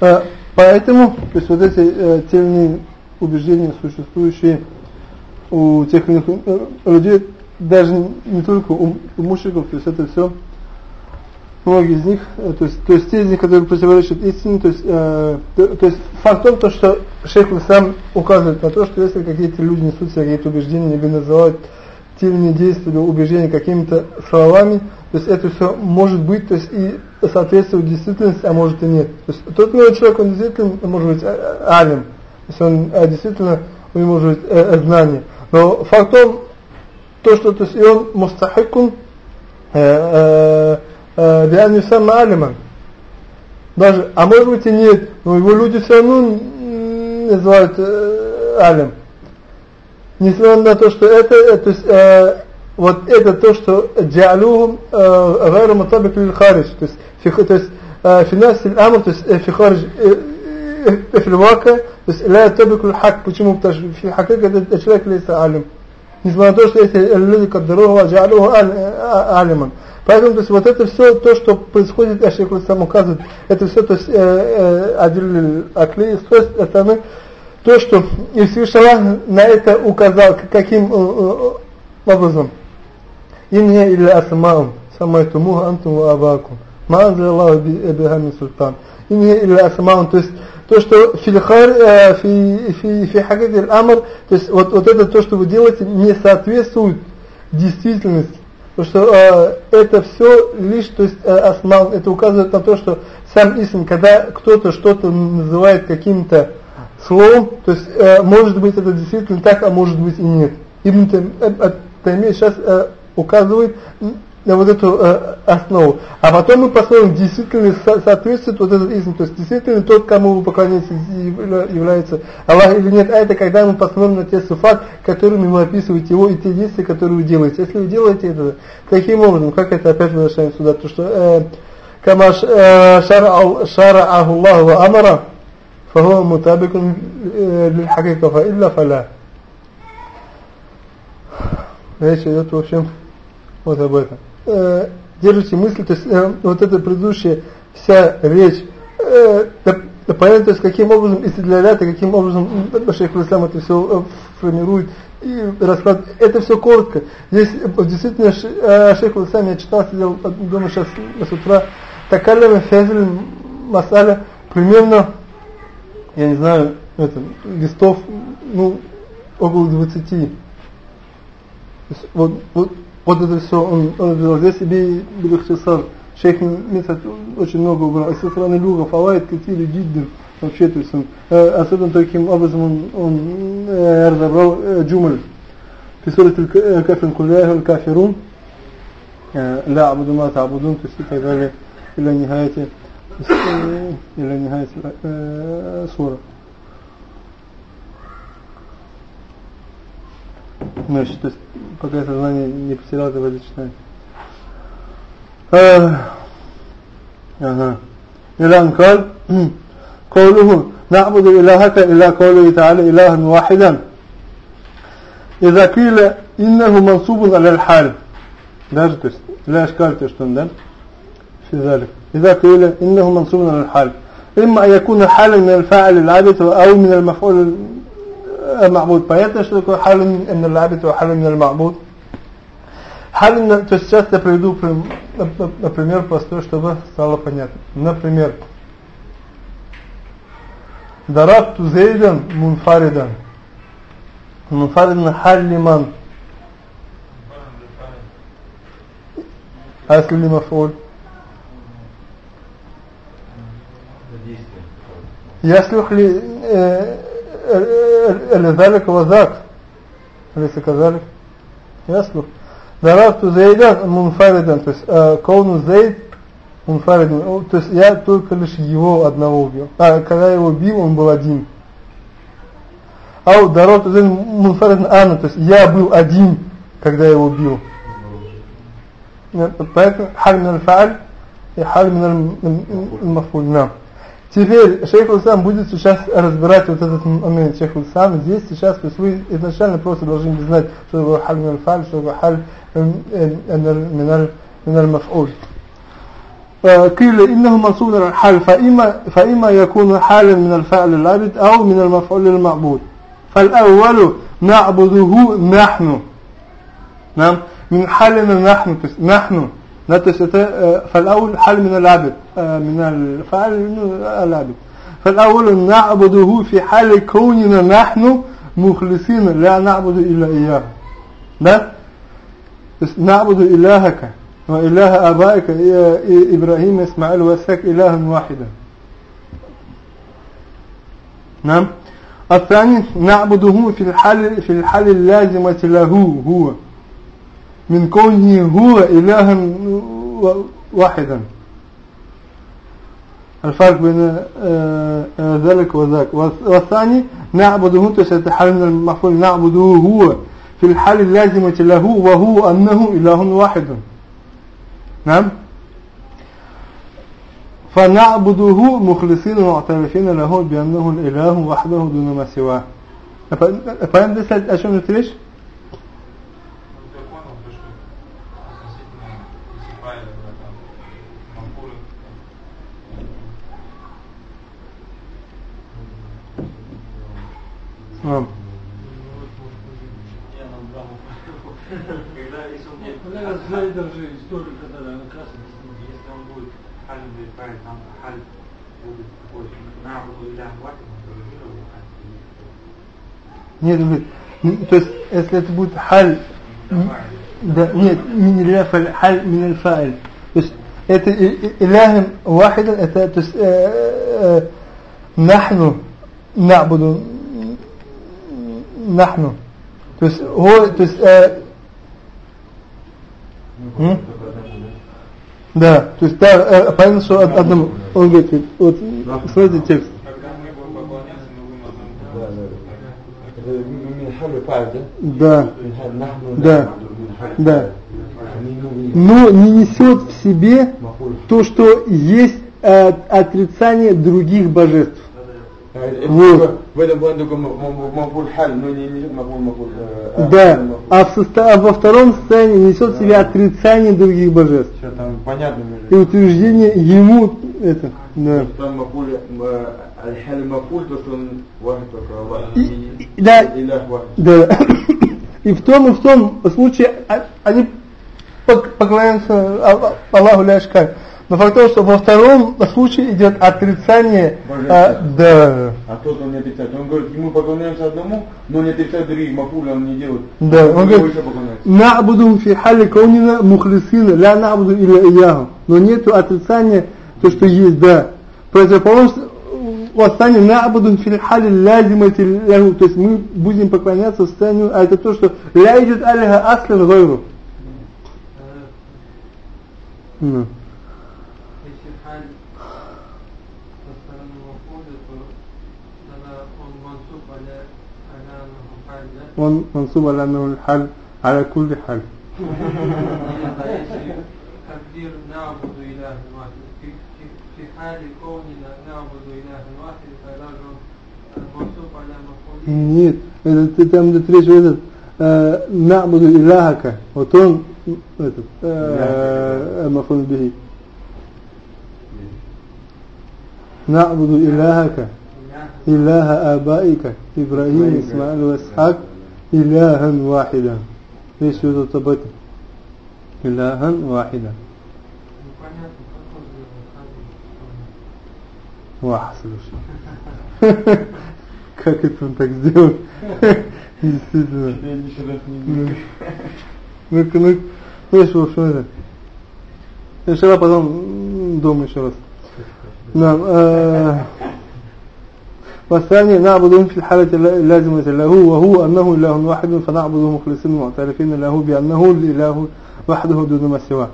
А, поэтому, то есть вот эти э, те или иные убеждения, существующие у тех или иных э, людей, даже не только у, у мушриков, то есть это все, многие из них, э, то есть, то есть те из них, которые противоречат истине, то есть, э, то, то есть факт в том, то, что шейх сам указывает на то, что если какие-то люди несут себе какие-то убеждения, либо называют или иные действия или убеждения какими-то словами, то есть это все может быть, то есть и соответствует действительности, а может и нет. То есть тот милый человек, он действительно может быть э, э, алим, то есть он э, действительно, у него может быть э, знание. Но фактом то, что то есть и он мустахикун Э, биан юсамма алиман. Даже, а может быть и нет, но его люди все равно называют э, алим. Несмотря на то, что это, э, то есть, э, вот это то, что джалюхум э, гайру мутабик лил харидж, то есть, фих, то есть, финас то есть, фихаридж, филвака, то есть, ля ятабик лил хак, почему? Потому что фи это человек лейса алим. Несмотря на то, что эти люди как каддаруха, джалюха алиман. Поэтому то есть вот это все то, что происходит, я Шейх сам указывает, это все то есть э, э, один акли, с той стороны, то, что и на это указал, каким э, образом. Инья или асмаум, самайтумуха антум ва абакум. Маанза Аллаху бихами султан. Инья или асмаум, то есть то, что фильхар, э, фи, фи, фи хакати амр, то есть вот, вот это то, что вы делаете, не соответствует действительности. Потому что э, это все лишь, то есть э, осман, это указывает на то, что сам исм, когда кто-то что-то называет каким-то словом, то есть э, может быть это действительно так, а может быть и нет. Ибн Таймия сейчас э, указывает на вот эту э, основу. А потом мы посмотрим, действительно соответствует вот этот истин, то есть действительно тот, кому вы поклоняетесь, является Аллах или нет. А это когда мы посмотрим на те суфат, которыми вы описываете его и те действия, которые вы делаете. Если вы делаете это таким образом, как это опять возвращаем сюда, то что э, «Кама э, шарa'аху Аллаху ва амара, фахуа мутабикун э, лил хакика фа илля фаля». Речь идет, в общем, вот об этом. Э, держите мысль, то есть э, вот эта предыдущая вся речь, э, да- понятно, то есть каким образом истреляет и каким образом шейх Ислам это все формирует и раскладывает. Это все коротко. Здесь э, действительно э, шейх Ислам, я читал, сидел э, дома сейчас с утра, такая фязель масаля примерно, я не знаю, это, листов, ну, около 20. То есть вот, вот, вот это все он, он взял. Здесь себе Бельхтисар, шейх Митсат очень много убрал. И со стороны Люга, Фалайт, Катили, Джиддин, вообще, то есть он, э, особенно таким образом он, он э, разобрал э, Джумаль. في سورة الك- э, كافر قل يا أيها الكافرون آه، لا أعبد ما تعبدون то есть и так далее إلى نهاية то есть, э, إلى نهاية э, سورة Значит, то есть, пока я сознание не потерял, давайте читаем. آه. أها إلى أن قال قوله نعبد إلهك إلى قوله تعالى إلها واحدا إذا قيل إنه منصوب على الحال даже то есть لا إشكال то что он да في ذلك إذا قيل إنه منصوب على الحال إما أن يكون حالا من الفاعل العابد أو من المفعول المعبود понятно что такое حال من العابد وحال من المعبود حال то есть сейчас я приведу прям, нап- например простой чтобы стало понятно например ضربت زيدا منفردا منفردا حال لمن أصل لمفعول يصلح لي آه، آه، آه، لذلك وذاك أليس كذلك يصلح ضربت زيدا منفردا то есть э, كون زيد منفردا О, то есть я только лишь его одного убил а когда я его бил он был один أو ضربت زيد منفردا أنا то есть я был один когда я его бил поэтому حال من الفعل и حال من الم- المفعول نعم Теперь шейх Исам будет сейчас разбирать вот этот момент. Шейх Исам здесь сейчас, то есть вы изначально просто должны знать, что такое халь мин аль-фаль, что такое халь من المفعول قيل إنه منصوب على الحال فإما, فإما يكون حالا من الفعل العبد أو من المفعول المعبود فالأول نعبده نحن نعم من حالنا نحن تس- نحن لا تستطيع فالأول حال من العبد آه، من العبد. فالأول نعبده في حال كوننا نحن مخلصين لا نعبد إلا إياه. لا نعبد إلهك وإله آبائك يا إبراهيم إسماعيل وإسحاق إلها واحدا. نعم؟ الثاني نعبده في الحال في الحال اللازمة له هو. من كونه هو إلها و- واحدا الفرق بين آه، آه، ذلك وذاك والث- والثاني نعبده تستحل من المفعول نعبده هو في الحال اللازمة له وهو أنه إله واحد نعم فنعبده مخلصين معترفين له بأنه الإله وحده دون ما سواه فاهم ده о чем идет речь? Халь. Нет, нет. Н- То есть, если это будет халь, м, да, нет, мин иля фаль, халь мин аль фаиль. То есть, это и- и- илахим вахидан, это, то есть, э, э, нахну набуду, нахну. То есть, го, то есть э, м? да, то есть да, э, понятно, что одному, он говорит, вот, смотрите текст. Да. Да. Да. Но ну, не несет в себе то, что есть э, отрицание других божеств. Вот. В этом плане только м- м- мaf'уль халь, но не не мaf'уль мaf'уль. э, а, Да. мaf'уль. А, в состо- а во втором состоянии несет в себе отрицание других божеств. Всё там понятно И утверждение ему это. Да. Там мaf'уль э, аль-халь маф'уль, то что он вахид только Аллах. Да. Да. И в том и в том случае а- они пок- поклоняются Алла- Аллаху Ляшкаль. Но факт в том, что во втором случае идет отрицание. а, да. А тот он не отрицает. Он говорит, ему поклоняемся одному, но не отрицает других. Маф'уль он не делает. Да, он Ему говорит. Набудум фи хали каунина мухлисина, ля набуду или ияху. Но нету отрицания, то, что есть, да. Противоположность восстание набудум фи хали лязимати лягу. То есть мы будем поклоняться состоянию, а это то, что ля идет алиха аслин гайру. Ну. набуду иляхи вахид, фи фи- фи хали коунина набуду иляхи вахид, тогда же он э, мансуб аля мафули. Нет, это ты там идет речь о этот э, набуду иляхака. Вот он м, этот э, мафун бихи. نعبد إلهك إله آبائك إبراهيم إسماعيل وإسحاق إلها واحدا ليش يوجد об этом إلها واحدا Непонятно, как он сделал халь. واحد слушай как это он так сделал действительно Я еще раз не Ну, видел. ну-ка, ну, знаешь, в общем, это. Я вчера потом м, дома еще раз. نعم آه والثاني نعبده في الحالة اللازمة له وهو أنه إله واحد فنعبده مخلصين معترفين له بأنه الإله وحده دون ما سواه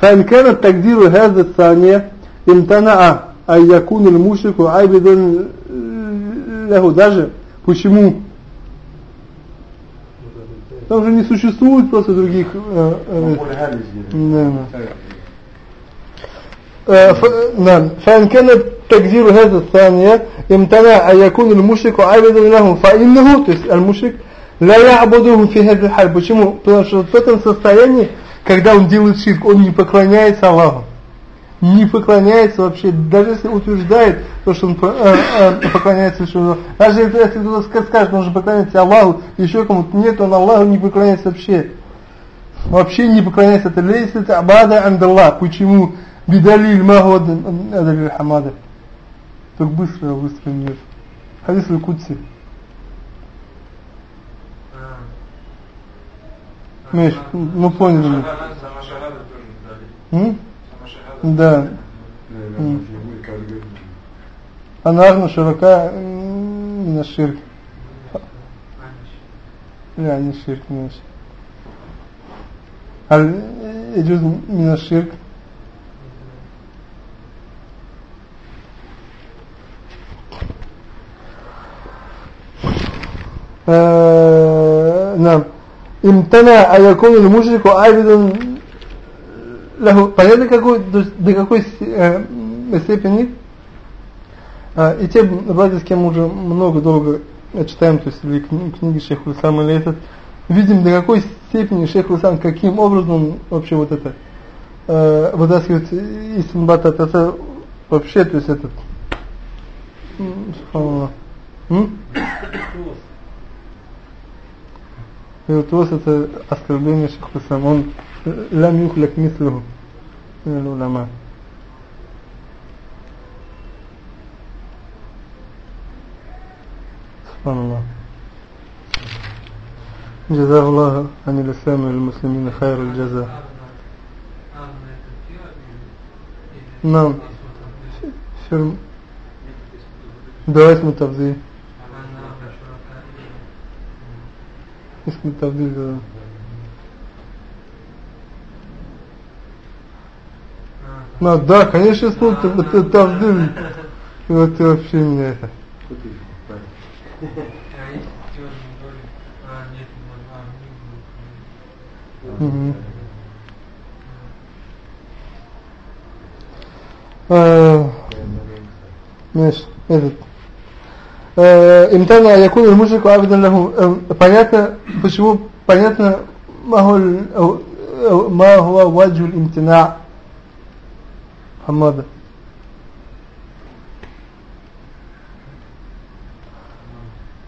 فإن كان التقدير هذا الثانية امتنع أن يكون المشرك عابدا له даже почему там же не существует просто других э, э, Маф'уль халь здесь. да, да. آه، ف- نعم فإن كان تقدير هذا الثانية امتنع أن يكون المشرك عابدا له فإنه то есть المشرك لا يعبده في هذا الحال почему? потому что в этом состоянии когда он делает ширк он не поклоняется Аллаху не поклоняется вообще даже если утверждает то что он по- э, э, поклоняется Всевышнему. даже если, если кто-то ска- скажет он же поклоняется Аллаху еще кому-то нет он Аллаху не поклоняется вообще вообще не поклоняется это лейс это абада андаллах почему بدليل ما هو د- دليل الحمادة так быстро быстро нет хадис القدسي А. Миш, ну поняли мы. Шахада, сама шахада тоже дали. М? Сама шахада. да Наверное, М. вообще будет как говорит. она أغنى شركاء من الشرك لا не الشرك ماشي هل يجوز من Э, нам имтана аякун или мужрику айвидан лаху. Понятно, какой, до какой э, степени? А, и те братья, с кем уже много долго читаем, то есть или книги Шейх Хусам или этот, видим до какой степени Шейх Хусам, каким образом вообще вот это э, вытаскивает истин бата, это вообще, то есть этот, субханаллах. М? Виртуоз это оскорбление Шейх Лусам, он лам юхляк мислуху من العلماء سبحان الله جزاه الله عن الإسلام والمسلمين خير الجزاء نعم فيلم ده اسم Kısmet Abdülgara. А, да, конечно, смотрит, вот это Абдуль. Вот ты вообще не это. Угу. А, знаешь, этот امتنع أن يكون المشرك عبدا له آه، понятно почему понятно ما هو ال- أو- أو- ما هو وجه الامتناع حمادة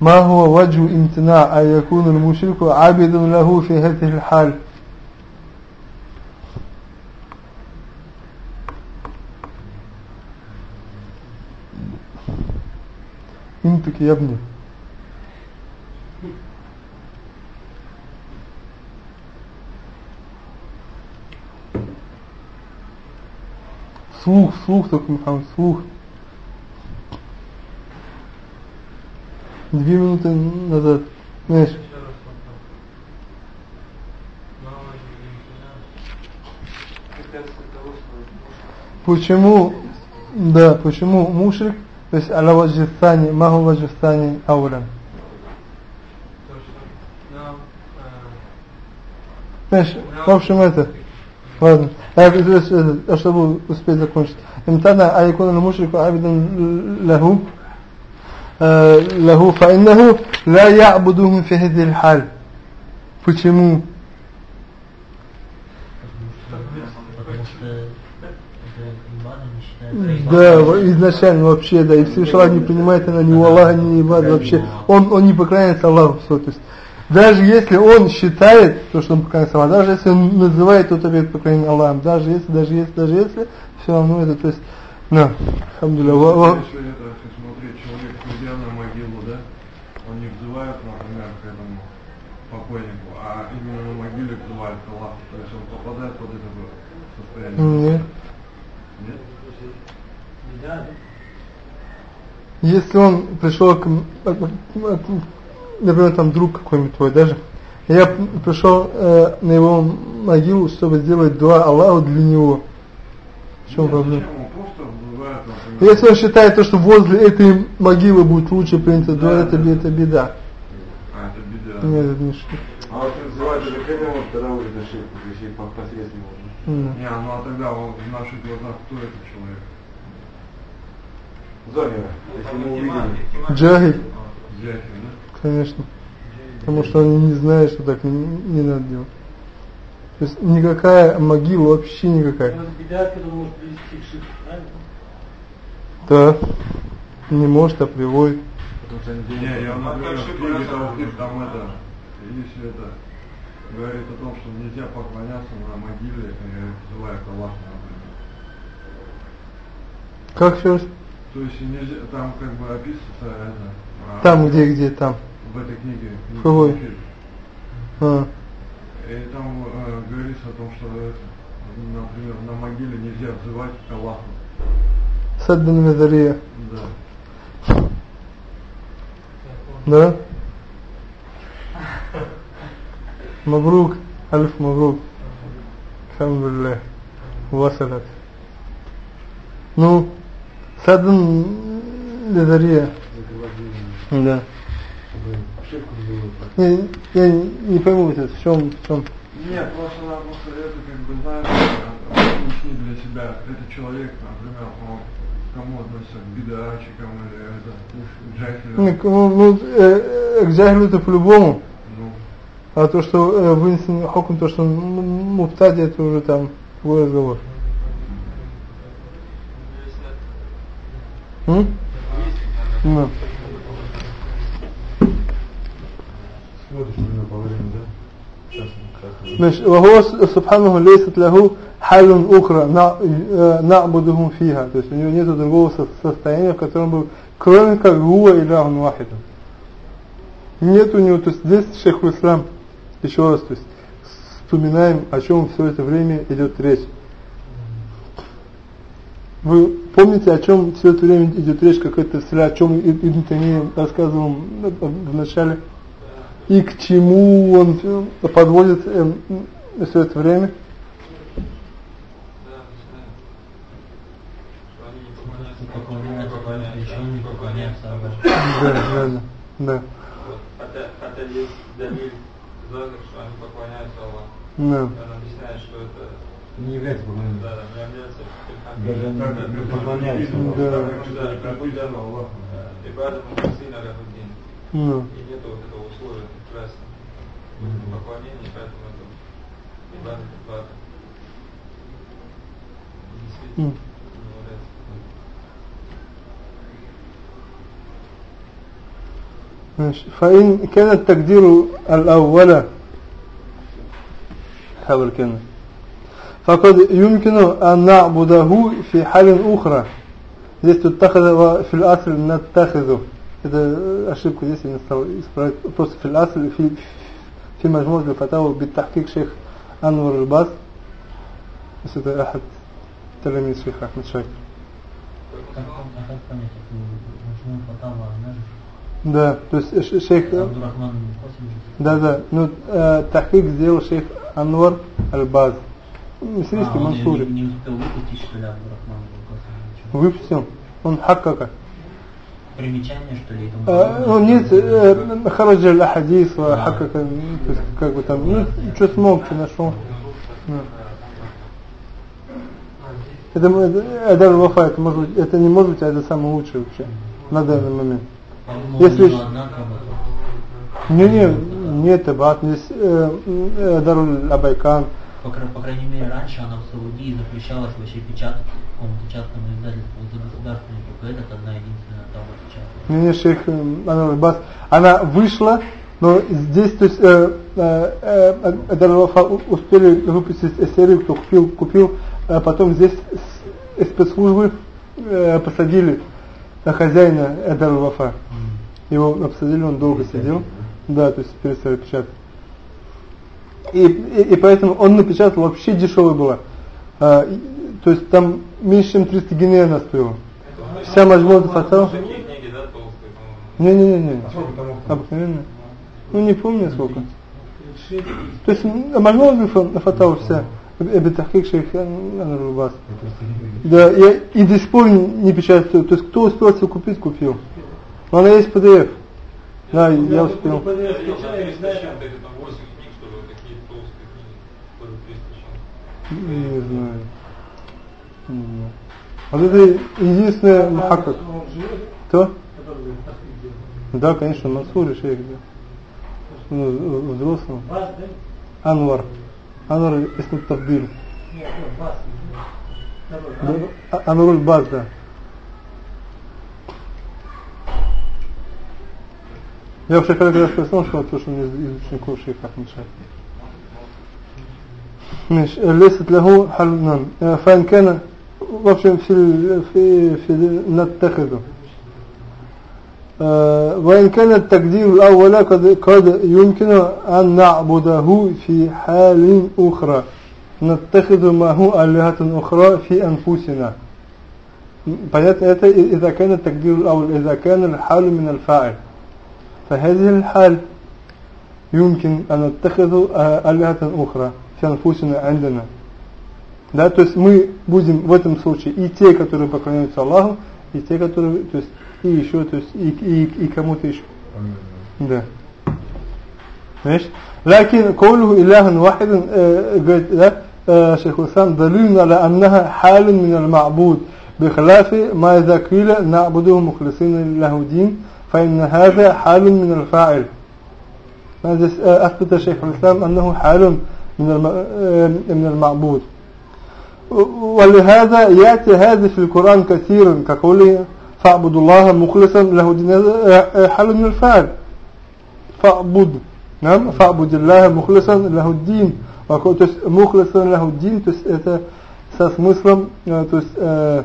ما هو وجه امتناع أن يكون المشرك عبدا له في هذه الحال интук явни. Слух, слух, только Мухаммад, слух. Две минуты назад, знаешь, Почему, да, почему мушрик то есть аля ваджистани маху ваджистани аулям То, что нам э, знаешь в общем это ладно а, то есть, это, а чтобы успеть закончить امتنع أن يكون المشرك عبدا له آه، له فإنه لا يعبدهم في هذه الحال почему Да, изначально вообще, да, и Всевышний Аллах не принимает она ни у Аллаха, ни Ибад вообще. Он, он не поклоняется Аллаху, все, то есть. Даже если он считает, то, что он поклоняется Аллаху, даже если он называет тот объект поклонения Аллахом, даже если, даже если, даже если, все равно это, то есть, на, алхамдулилля, ва- ва- Если это, смотреть, человек придя на могилу, да, он не взывает, например, к этому покойнику, а именно на могиле взывает к Аллаху, то есть он попадает под это состояние. Нет? Если он пришел к, например, там друг какой-нибудь твой даже, я пришел э, на его могилу, чтобы сделать дуа Аллаху для него. В чем Нет, проблема? например. Если он считает, то, что возле этой могилы будет лучше принято дуа, Да, это, да, это беда. А, это беда. Нет, это не шутка. А вот это к этому, вот тогда уже это ширк, если по- посредством. Не, ну а тогда он в наших глазах кто этот человек? Зомера, если мы увидели. Конечно. Потому что он не знает, что так не, не надо делать. То есть никакая могила, вообще никакая. Да. Не может, а приводит. Потому что они Не, я, например, как в книге Таухид, там это, если это говорит о том, что нельзя поклоняться на могиле, взывая к Аллаху, например. Как раз? То есть нельзя, там как бы описывается это. а, Там, где, где, там. В этой книге. книге Какой? А. И там э, говорится о том, что например, на могиле нельзя взывать к Аллаху. Саддан Мазария. Да. Да? Мабрук. Альф мабрук. Алхамдулилlah. Васалат. Ну, Саддан Мазария. Да. Не, я не, пойму это, в чем, в чем. Нет, просто надо просто это как бы знаешь, объяснить для себя. Это человек, например, он к кому относится к бедачикам или это, к джахилям. Ну, ну, ну, э, э, к джахилю это по-любому. Ну, А то, что э, вынесен хокм, то, что м- муптади, это уже там другой разговор. М? Ну. Смотришь примерно по времени, да? Сейчас как раз. مش М? Ну. Значит, «Вагуа субханаху лейсат лягу халун ухра нa'будухум э, фиха». То есть у него нет другого состояния, в котором был, кроме как «гуа иляхун вахида». Нет у него, то есть здесь шейх ислам, еще раз, то есть вспоминаем, о чем все это время идет речь вы помните о чем все это время идет речь как это о чем Ибн Таймия рассказывал в начале и к чему он э, подводит э, все это время? Да, знаю. Что они не поклоняются Поклоняются, Аллаху, причем не поклоняются Аллаху. Да. Хотя, есть Далиль Загр, что они поклоняются Аллаху. Да. Он объясняет, что это Не является поклонением. да, да, не является Даже не Так, как поклоняется. Да. Да, как бы да, Ибадат Мухасина Рахуддин. Ну. И нет вот этого условия прекрасно. Поклонение, поэтому это Ибадат Ибадат. Действительно, М. не является ماشي فإن كان التقدير الأول حاول كان فقد يمكن أن نعبده في حال أخرى здесь تتخذ في الأصل نتخذه это ошибку здесь я не стал исправить просто في الأصل في في مجموعة الفتاوى بالتحقيق شيخ أنور الباز بس это أحد تلاميذ شيخ أحمد شاكر Как, а как понять, это Мажмун Фатава, она же да то есть ш- шейх Абдурахман Косим же. Да, да. Ну, э, тахкик сделал шейх Анвар Аль-Баз. Мисрийский А, он Мансури. не, не успел выпустить, что ли, Абдурахман? Выпустил. Он хаккака. Примечание, что ли? Э, подобное? ну, нет, э, хараджа аль-хадис, ва хаккака, ну, то есть, как бы там, ну, что смог, что нашел. Это, это, это Вафа, это, может быть, это не может быть, а это самое лучшее вообще на данный момент. Если. Не, не, нет, Абат, здесь э, э, Даруль Абайкан, По, по крайней мере, раньше она в Саудии запрещалась вообще печатать в каком-то частном издательстве за государственный, только этот одна единственная там вот печатала. Не, не, шейх э, Анвар Бас. Она вышла, но здесь, то есть, э, э, э, Дар Вафа у- успели выпустить серию, кто купил, купил, а потом здесь спецслужбы э, посадили на хозяина Эдар Вафа. Его обсадили, он долго сидел. Да, то есть перестали печатать. И, и, и поэтому он напечатал вообще дешевый было. А, и- то есть там меньше, чем 300 геней она стоила. Вся толстые, по-моему. Не-не-не. А? Обыкновенно. Ну не помню сколько. То есть мажмуа фатал вся. Бетахкик шейх Анрубас. Да, я и до сих пор не, печатаю. То есть кто успел себе купить, купил. Но она есть PDF. Да, я успел. Я видел на 300 с чем-то, или там 8 книг, что ли, вот такие толстые книги. Тоже 300 с чем-то. Не знаю. Вот это единственное махакак. Кто? Да, конечно, Мансур и шейх, да. Ну, взрослым. Анвар. Анвар. Да, А- Анваруль Баз, да. Я вообще когда спросил, что то, что он из, из учеников шейха Ахмад. مش ليست له حل نعم آه، فإن كان в общем في ال- في في نتخذه آه، وإن كان التقدير الأول قد قد يمكن أن نعبده في حال أخرى نتخذ ما هو آلهة أخرى في أنفسنا понятно это и- إذا كان التقدير الأول إذا كان الحال من الفاعل فهذه الحال يمكن أن نتخذ آه، آلهة أخرى في أنفسنا عندنا да, то есть мы будем в этом случае и те, которые поклоняются Аллаху, и те, которые, то есть и еще, то есть и, и, и кому-то еще. Да. Знаешь? لكن قوله إله واحد آه، قلت لا آه، شيخ الإسلام دليل على أنها حال من المعبود بخلاف ما إذا قيل نعبده مخلصين له دين فإن هذا حال من الفاعل هذا آه، أثبت شيخ الإسلام أنه حال من الم- آه، من المعبود ولهذا يأتي هذا في القرآن كثيرا كقوله فاعبدوا الله مخلصا له دين هذا حال من الفعل فاعبد نعم فاعبد الله مخلصا له الدين وقول- то есть مخلصا له الدين то есть это со смыслом э, то есть э,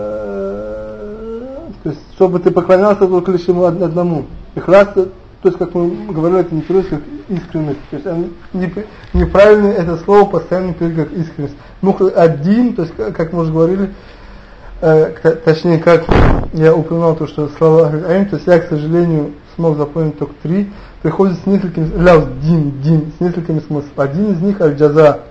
э, то есть чтобы ты поклонялся только лишь ему од- одному ихлас то есть как мы говорили это не переводится как искренность то есть не- неправильно это слово постоянно переводится как искренность Мухл- один то есть как мы уже говорили Э, точнее, как я упоминал то, что слова Ахль то есть я, к сожалению, смог запомнить только три, приходит с несколькими, ляус, дин, дин, с несколькими смыслами. Один из них аль-джаза,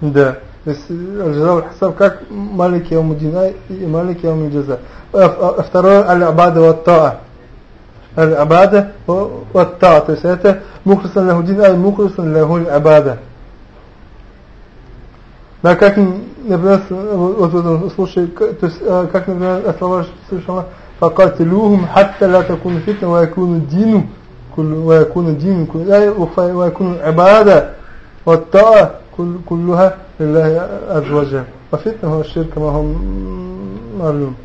да. То есть аль-джаза хисаб как малики яумуддин и малики яумуджаза. А второе аль-абада ва таа. Аль-абада ва таа. То есть это мухлисан лахудин, аль мухлисан лахуль абада. Да, как, например, вот в этом случае, то есть, как, например, слова Всевышнего, فقاتلوهم حتى لا تكون فتنة ويكون الدين كل ويكون الدين كل ويكون العبادة والطاعة كل كلها لله عز وجل وفتنة هو الشرك ما هم معلوم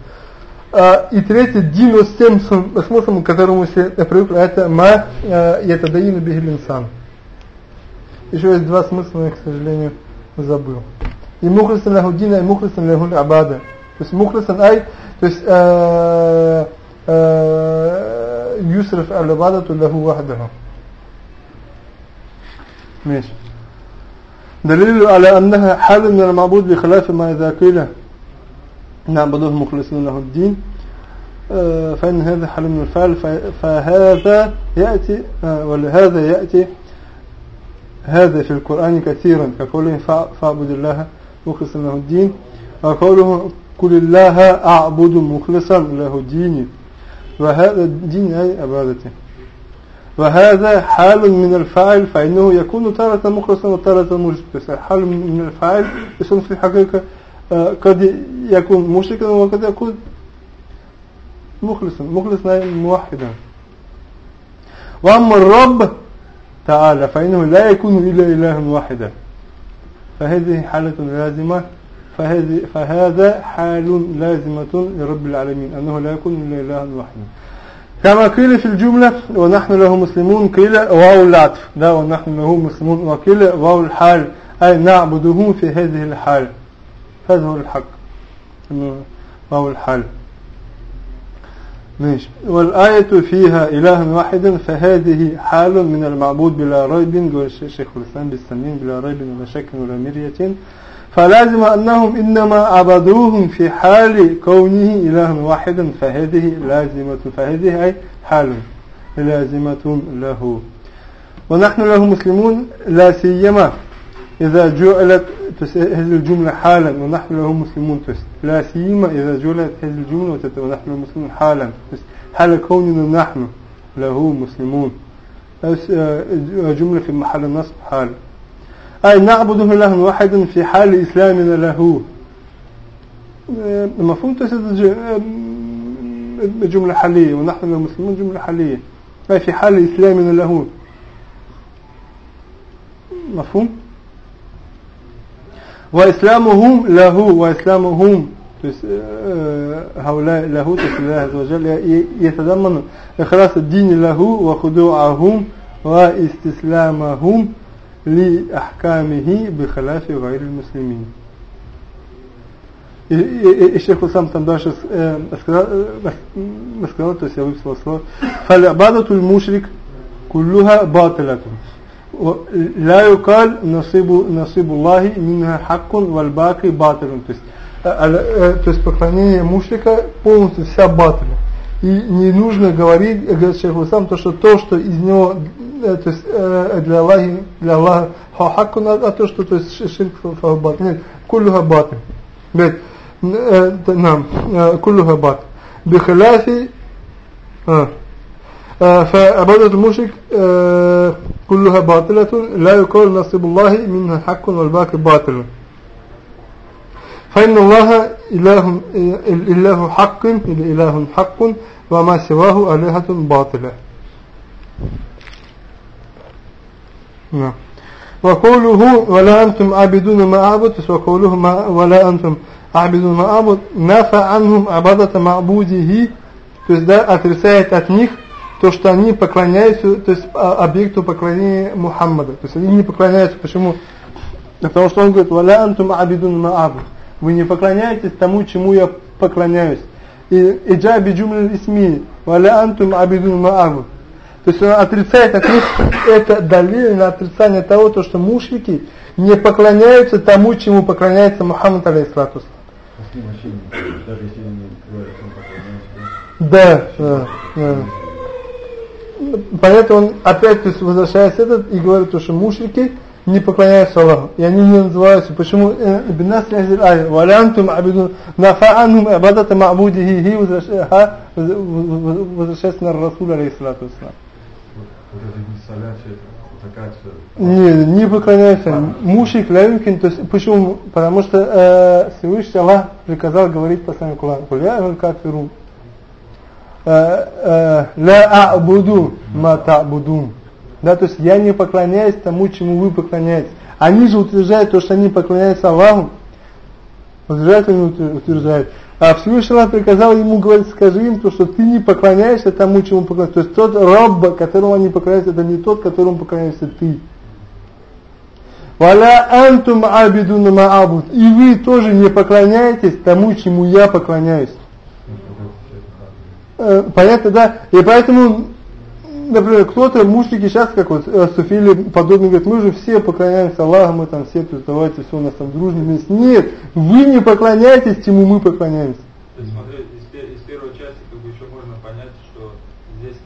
и третий дин с тем смыслом, к которому все привыкли, это ма ятадаину бихилинсан. Еще есть два смысла, но я, к сожалению, забыл. И мухлисан лаху дина, и мухлисан лаху абада. То есть мухлисан ай, то есть يسرف العبادة له وحده ماشي دليل على أنها حال من المعبود بخلاف ما إذا قيل نعبده مخلصين له الدين فإن هذا حال من الفعل فهذا يأتي ولهذا يأتي هذا في القرآن كثيرا كقوله فاعبد الله مخلصا له الدين وقوله قل الله أعبد مخلصا له ديني. وهذا الدين أي عبادته. وهذا حال من الفاعل فإنه يكون تارة مخلصا وتارة مشركا حال من الفاعل يكون في الحقيقة قد يكون مشركا وقد يكون مخلصا مخلصا موحدا وأما الرب تعالى فإنه لا يكون إلا إله واحدا فهذه حالة لازمة فهذه فهذا حال لازمة لرب العالمين أنه لا يكون إلا إله واحدا كما قيل في الجملة ونحن له مسلمون قيل واو العطف لا ونحن له مسلمون وقيل واو الحال أي نعبده في هذه الحال هذا هو الحق. واو الحال. ماشي. والآية فيها إله واحد فهذه حال من المعبود بلا ريب قول الشيخ الإسلام بالسمين بلا ريب ولا شك ولا مرية. فلازم أنهم إنما عبدوهم في حال كونه إله واحدا فهذه لازمة فهذه أي حال لازمة له. ونحن له مسلمون لا سيما إذا جعلت هذه الجملة حالا ونحن له مسلمون لا سيما إذا جعلت هذه الجملة ونحن له مسلمون حالا حال كوننا نحن له مسلمون. جملة في محل النصب حال. أي نعبده إله واحدا في حال إسلامنا له. مفهوم تسد جملة حالية ونحن المسلمون جملة حالية. أي في حال إسلامنا له. مفهوم؟ وإسلامهم له وإسلامهم هؤلاء له الله عز وجل يتضمن إخلاص الدين له وخضوعهم واستسلامهم لأحكامه بخلاف غير المسلمين и Шейх сам там дальше сказал, сказал, то есть я выписал слово, فالعبادة المشرك كلها باطلة لا يقال نصيب نصيب الله منها حق والباقي باطل то есть, то есть поклонение мушрика полностью вся батля и не нужно говорить, говорит Шейх сам, то что то, что из него то есть для Аллаха, для Аллаха хакун, а то, что то есть ширк фабат. Нет, куллуха батин. Говорит, نعم كلها باطل بخلاف فعبادة المشرك كلها باطلة لا يقال نصيب الله منها حق والباقي باطل فإن الله إله, إله حق إله حق وما سواه آلهة باطلة نعم وقوله ولا أنتم عابدون ما أعبد وقوله ما ولا أنتم عابدون ما أعبد نفى عنهم عبادة معبوده то есть да, отрицает от них то, что они поклоняются, то есть объекту поклонения Мухаммада. То есть они не поклоняются. Почему? Потому что он говорит, «Валя антум абидун ма'абу». Вы не поклоняетесь тому, чему я поклоняюсь. И иджаби джумля исми, «Валя антум абидун ма'абу». То есть он отрицает это далиль на отрицание того, то, что мушрики не поклоняются тому, чему поклоняется Мухаммад алейхиссалату да, да, да. Понятно, он опять то есть, возвращается этот и говорит, то, что мушрики не поклоняются Аллаху. И они не называются. Почему? Бинас лязиль ая. Валянтум абидун нафа'анум абадата ма'будихи хи возвращается на Расуля алейхиссалату вассалам. Не. Не, поклоняются. Мушик, лявинкин, то есть, почему? Потому что э, Всевышний Аллах приказал говорить по своему Кулану. Куля кафирун. Ла а'буду ма та'будун. Да, то есть я не поклоняюсь тому, чему вы поклоняетесь. Они же утверждают то, что они поклоняются Аллаху. Утверждают они утверждают. А Всевышний Аллах приказал ему говорить, скажи им, то, что ты не поклоняешься тому, чему поклоняешься. То есть тот Робба, которому они поклоняются, это не тот, которому поклоняешься ты. Валя антум абидуна маабуд. И вы тоже не поклоняетесь тому, чему я поклоняюсь. Э, понятно, да? И поэтому например, кто-то, мушники сейчас, как вот э, суфили подобные, говорят, мы же все поклоняемся Аллаху, мы там все, есть давайте все у нас там дружно есть. Нет, вы не поклоняетесь, чему мы поклоняемся. То есть, смотри, из, из первой части как бы еще можно понять, что здесь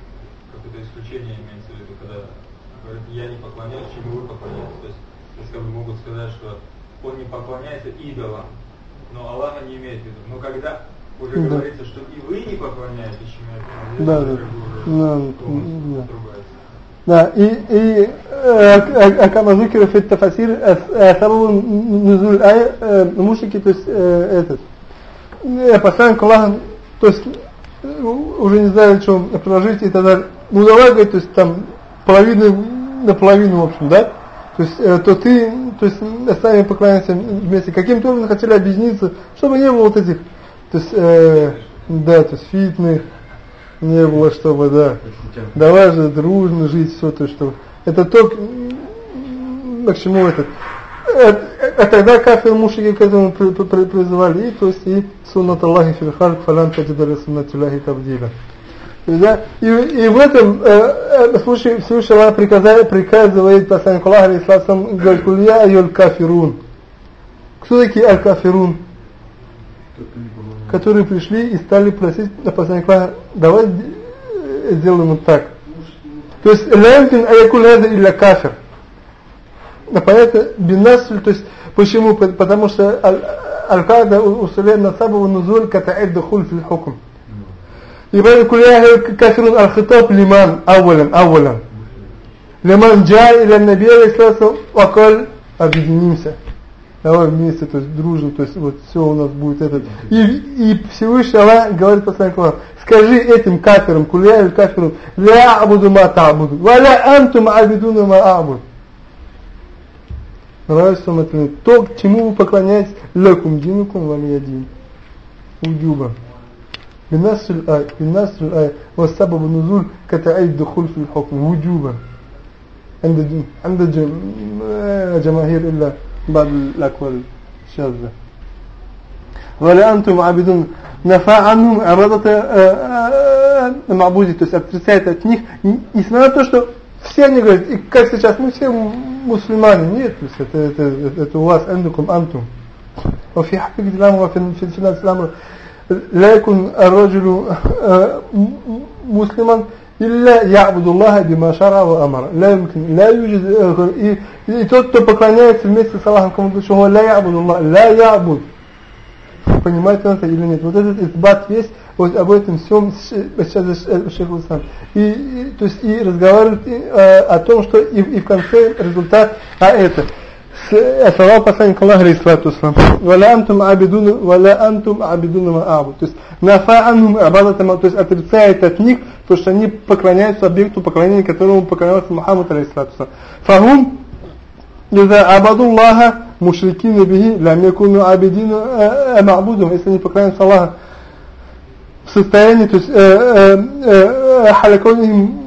какое-то исключение имеется в виду, когда говорят, я не поклоняюсь, чему вы поклоняетесь. То есть, то есть как бы могут сказать, что он не поклоняется идолам, но Аллаха не имеет в виду. Но когда уже да. говорится, что и вы не поклоняетесь чему-то. А да, да. Да, да. Да, и, и э, Акама Зукер Фиттафасир Сабабу э, э, Нузуль Ай мушики, то есть этот посланник Аллаха, то есть уже не знаю, что предложить и так далее. Ну давай, говорит, то есть там половину наполовину, в общем, да? То есть, э, то ты, то есть, остальные поклоняются вместе. Каким-то образом хотели объединиться, чтобы не было вот этих то есть, э, да, то есть фитных, не было, чтобы, да. Давай же дружно жить, все то, что... Это то, к чему этот... А тогда кафир мушики к этому призывали, и, то есть и суннат Аллахи фильхар фалан таджидали суннат Аллахи табдила. Да? И, и в этом э, э, случае Всевышний Аллах приказывает, приказывает посланнику Аллаха, алейхиссалам, говорит, кулья айоль кафирун. Кто такие аль-кафирун? Которые пришли и стали просить посланника, давай сделаем вот так. То есть, лямкин аякуль или кафир. Понятно, бинасуль, то есть, почему? Потому что аль-када усулен насабу нузуль катаид духуль фил хукм. И поэтому куля кафирун аль-хитаб лиман ауалян, ауалян. Лиман джай или набия, алейхиссалам, вакаль, объединимся давай вместе, то есть дружно, то есть вот все у нас будет этот. И, и Всевышний Аллах говорит посланнику Аллах, скажи этим кафирам, куля или кафирам, ля абуду ма та'буду, ва ля антум абидуна ма а'буд. Нравится вам это? То, к чему вы поклоняетесь, лакум динукум валиядин. Уджуба. بنص الآية بنص الآية والسبب النزول كتعيد الدخول في الحكم وجوبا عند عند جماهير إلا بعض الأقوال الشاذة ولا أنتم عابدون нафа анум абадата мабуди, то есть отрицает от них, несмотря на то, что все они говорят, и как сейчас, мы все мусульмане, нет, то есть это, это, это, это у вас, эндукум антум. وفي حقيقة الأمر وفي في نفس الأمر لا يكون الرجل مسلما Илля ябудуллаха бимашара ва амара. Ля юмкин. Ля юджид. Э, э, и тот, кто поклоняется вместе с Аллахом кому-то чего, ля ябудуллах. Ля ябуд. Понимаете он это или нет? Вот этот избат весь, вот об этом всем сейчас э, Шейх Лусан. И, и, то есть и разговаривает и, э, о том, что и, и в конце результат, а это – слова посланника Аллаха, алейхиссалату вассалам, «Валя антум абидуна, валя антум абидуна ма абу». То есть, «Нафа анум абадатама», то есть, отрицает от них то, что они поклоняются объекту поклонения, которому поклонялся Мухаммад, алейхиссалату вассалам. «Фахум, лиза абаду абадуллаха, мушрикина бихи, лям якуну абидину мабудум». Если они поклоняются Аллаха. в состоянии, то есть, «Халяконим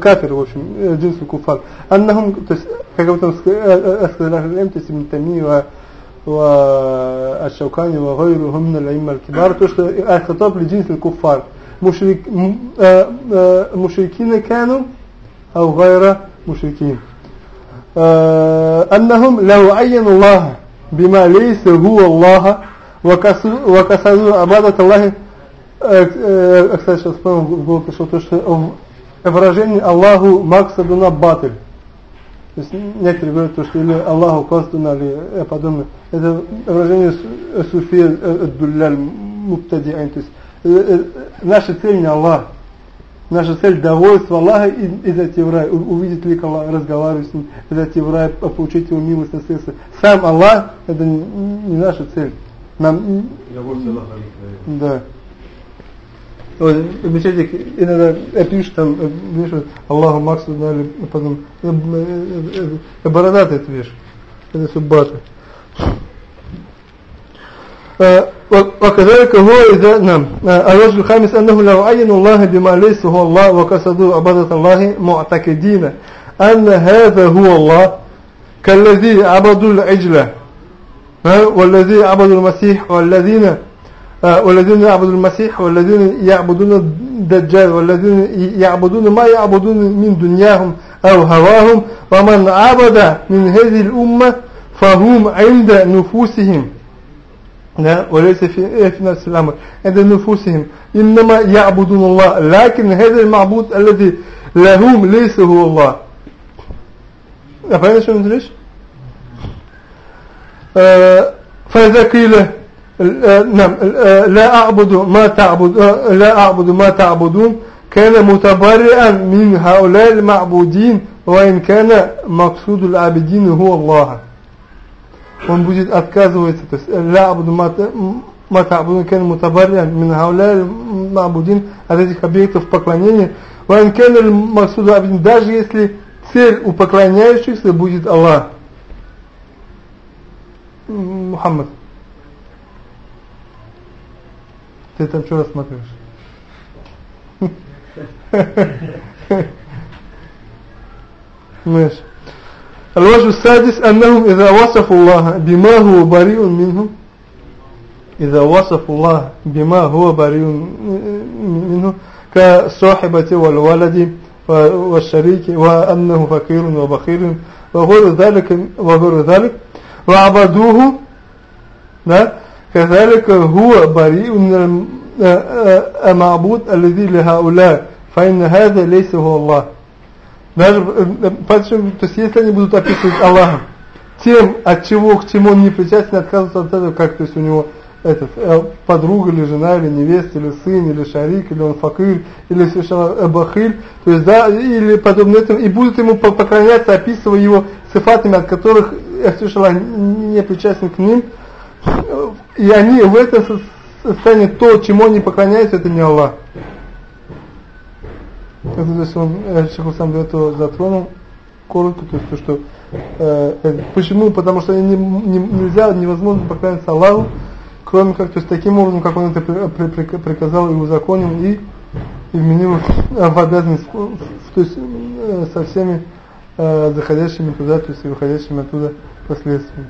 кафир, в общем, джинсу куфар. Аннахум, то есть, как об этом сказали, то есть, Ибн Тамия, والشوكاني وغيرهم من الأئمة الكبار то что الخطاب لجنس الكفار مشرك آه، آه، مشركين كانوا أو غير مشركين آه، أنهم لو عينوا الله بما ليس هو الله وكسروا وكسروا عبادة الله э, э, кстати, сейчас вспомнил в голову пришло то, что в выражении Аллаху Максадуна Батыль. То есть некоторые говорят, то, что или Аллаху Костуна или э, подобное. Это выражение су- суфия э, Дулляль Муптадиайн. То есть э, э, наша цель не Аллах. Наша цель довольство Аллаха и, и зайти в рай, увидеть лик Аллаха, разговаривать с ним, зайти в рай, по- получить его милость на сердце. Сам Аллах это не, не наша цель. Нам да. Вот, в мечети иногда э, пишут там, э, пишут Аллаху Максу дали, потом э, э, э, э, бородатый это видишь. Это суббаты. آه، وكذلك هو إذا نعم آه، الوجه الخامس أنه لو عينوا الله بما ليس هو الله وقصدوا عبادة الله معتقدين أن هذا هو الله كالذي عبدوا العجلة ها، والذي عبدوا المسيح والذين آه، والذين يعبدون المسيح والذين يعبدون الدجال والذين يعبدون ما يعبدون من دنياهم أو هواهم ومن عبد من هذه الأمة فهم عند نفوسهم. لا وليس في في نفس الأمر عند نفوسهم. إنما يعبدون الله لكن هذا المعبود الذي لهم ليس هو الله. أفهم شو ندريش آه، فإذا قيل نعم آه، لا أعبد ما تعبد آه، لا أعبد ما تعبدون كان متبرئا من هؤلاء المعبودين وإن كان مقصود العابدين هو الله он будет отказываться, то есть ля абуду мата абуду кен мутабарриан мин хауля мабудин от этих объектов поклонения ван кен максуду абидин даже если цель у поклоняющихся будет Аллах М, Мухаммад ты там что рассматриваешь ماشي الوجه السادس أنهم إذا وصفوا الله بما هو بريء منه إذا وصفوا الله بما هو بريء منه كصاحبة والولد والشريك وأنه فقير وبخير وغير ذلك وغير ذلك وعبدوه لا كذلك هو بريء من المعبود الذي لهؤلاء فإن هذا ليس هو الله Даже, э, поэтому, то есть если они будут описывать Аллаха тем, от чего к чему он не причастен, отказываться от этого, как то есть у него этот, э, подруга или жена, или невеста, или сын, или шарик, или он факир, или совершенно бахиль, то есть да, или подобное этому, и будут ему поклоняться, описывая его сифатами, от которых совершенно не причастен к ним, и они в этом состоянии то, чему они поклоняются, это не Аллах. Это, то есть он, Шейх сам до этого затронул коротко, то есть то, что э, э, почему? Потому что не, не, нельзя, невозможно поклоняться Аллаху, кроме как, то есть таким образом, как он это при, при, при, приказал и узаконил, и, и вменил в обязанность, то есть э, со всеми э, заходящими туда, то есть и выходящими оттуда последствиями.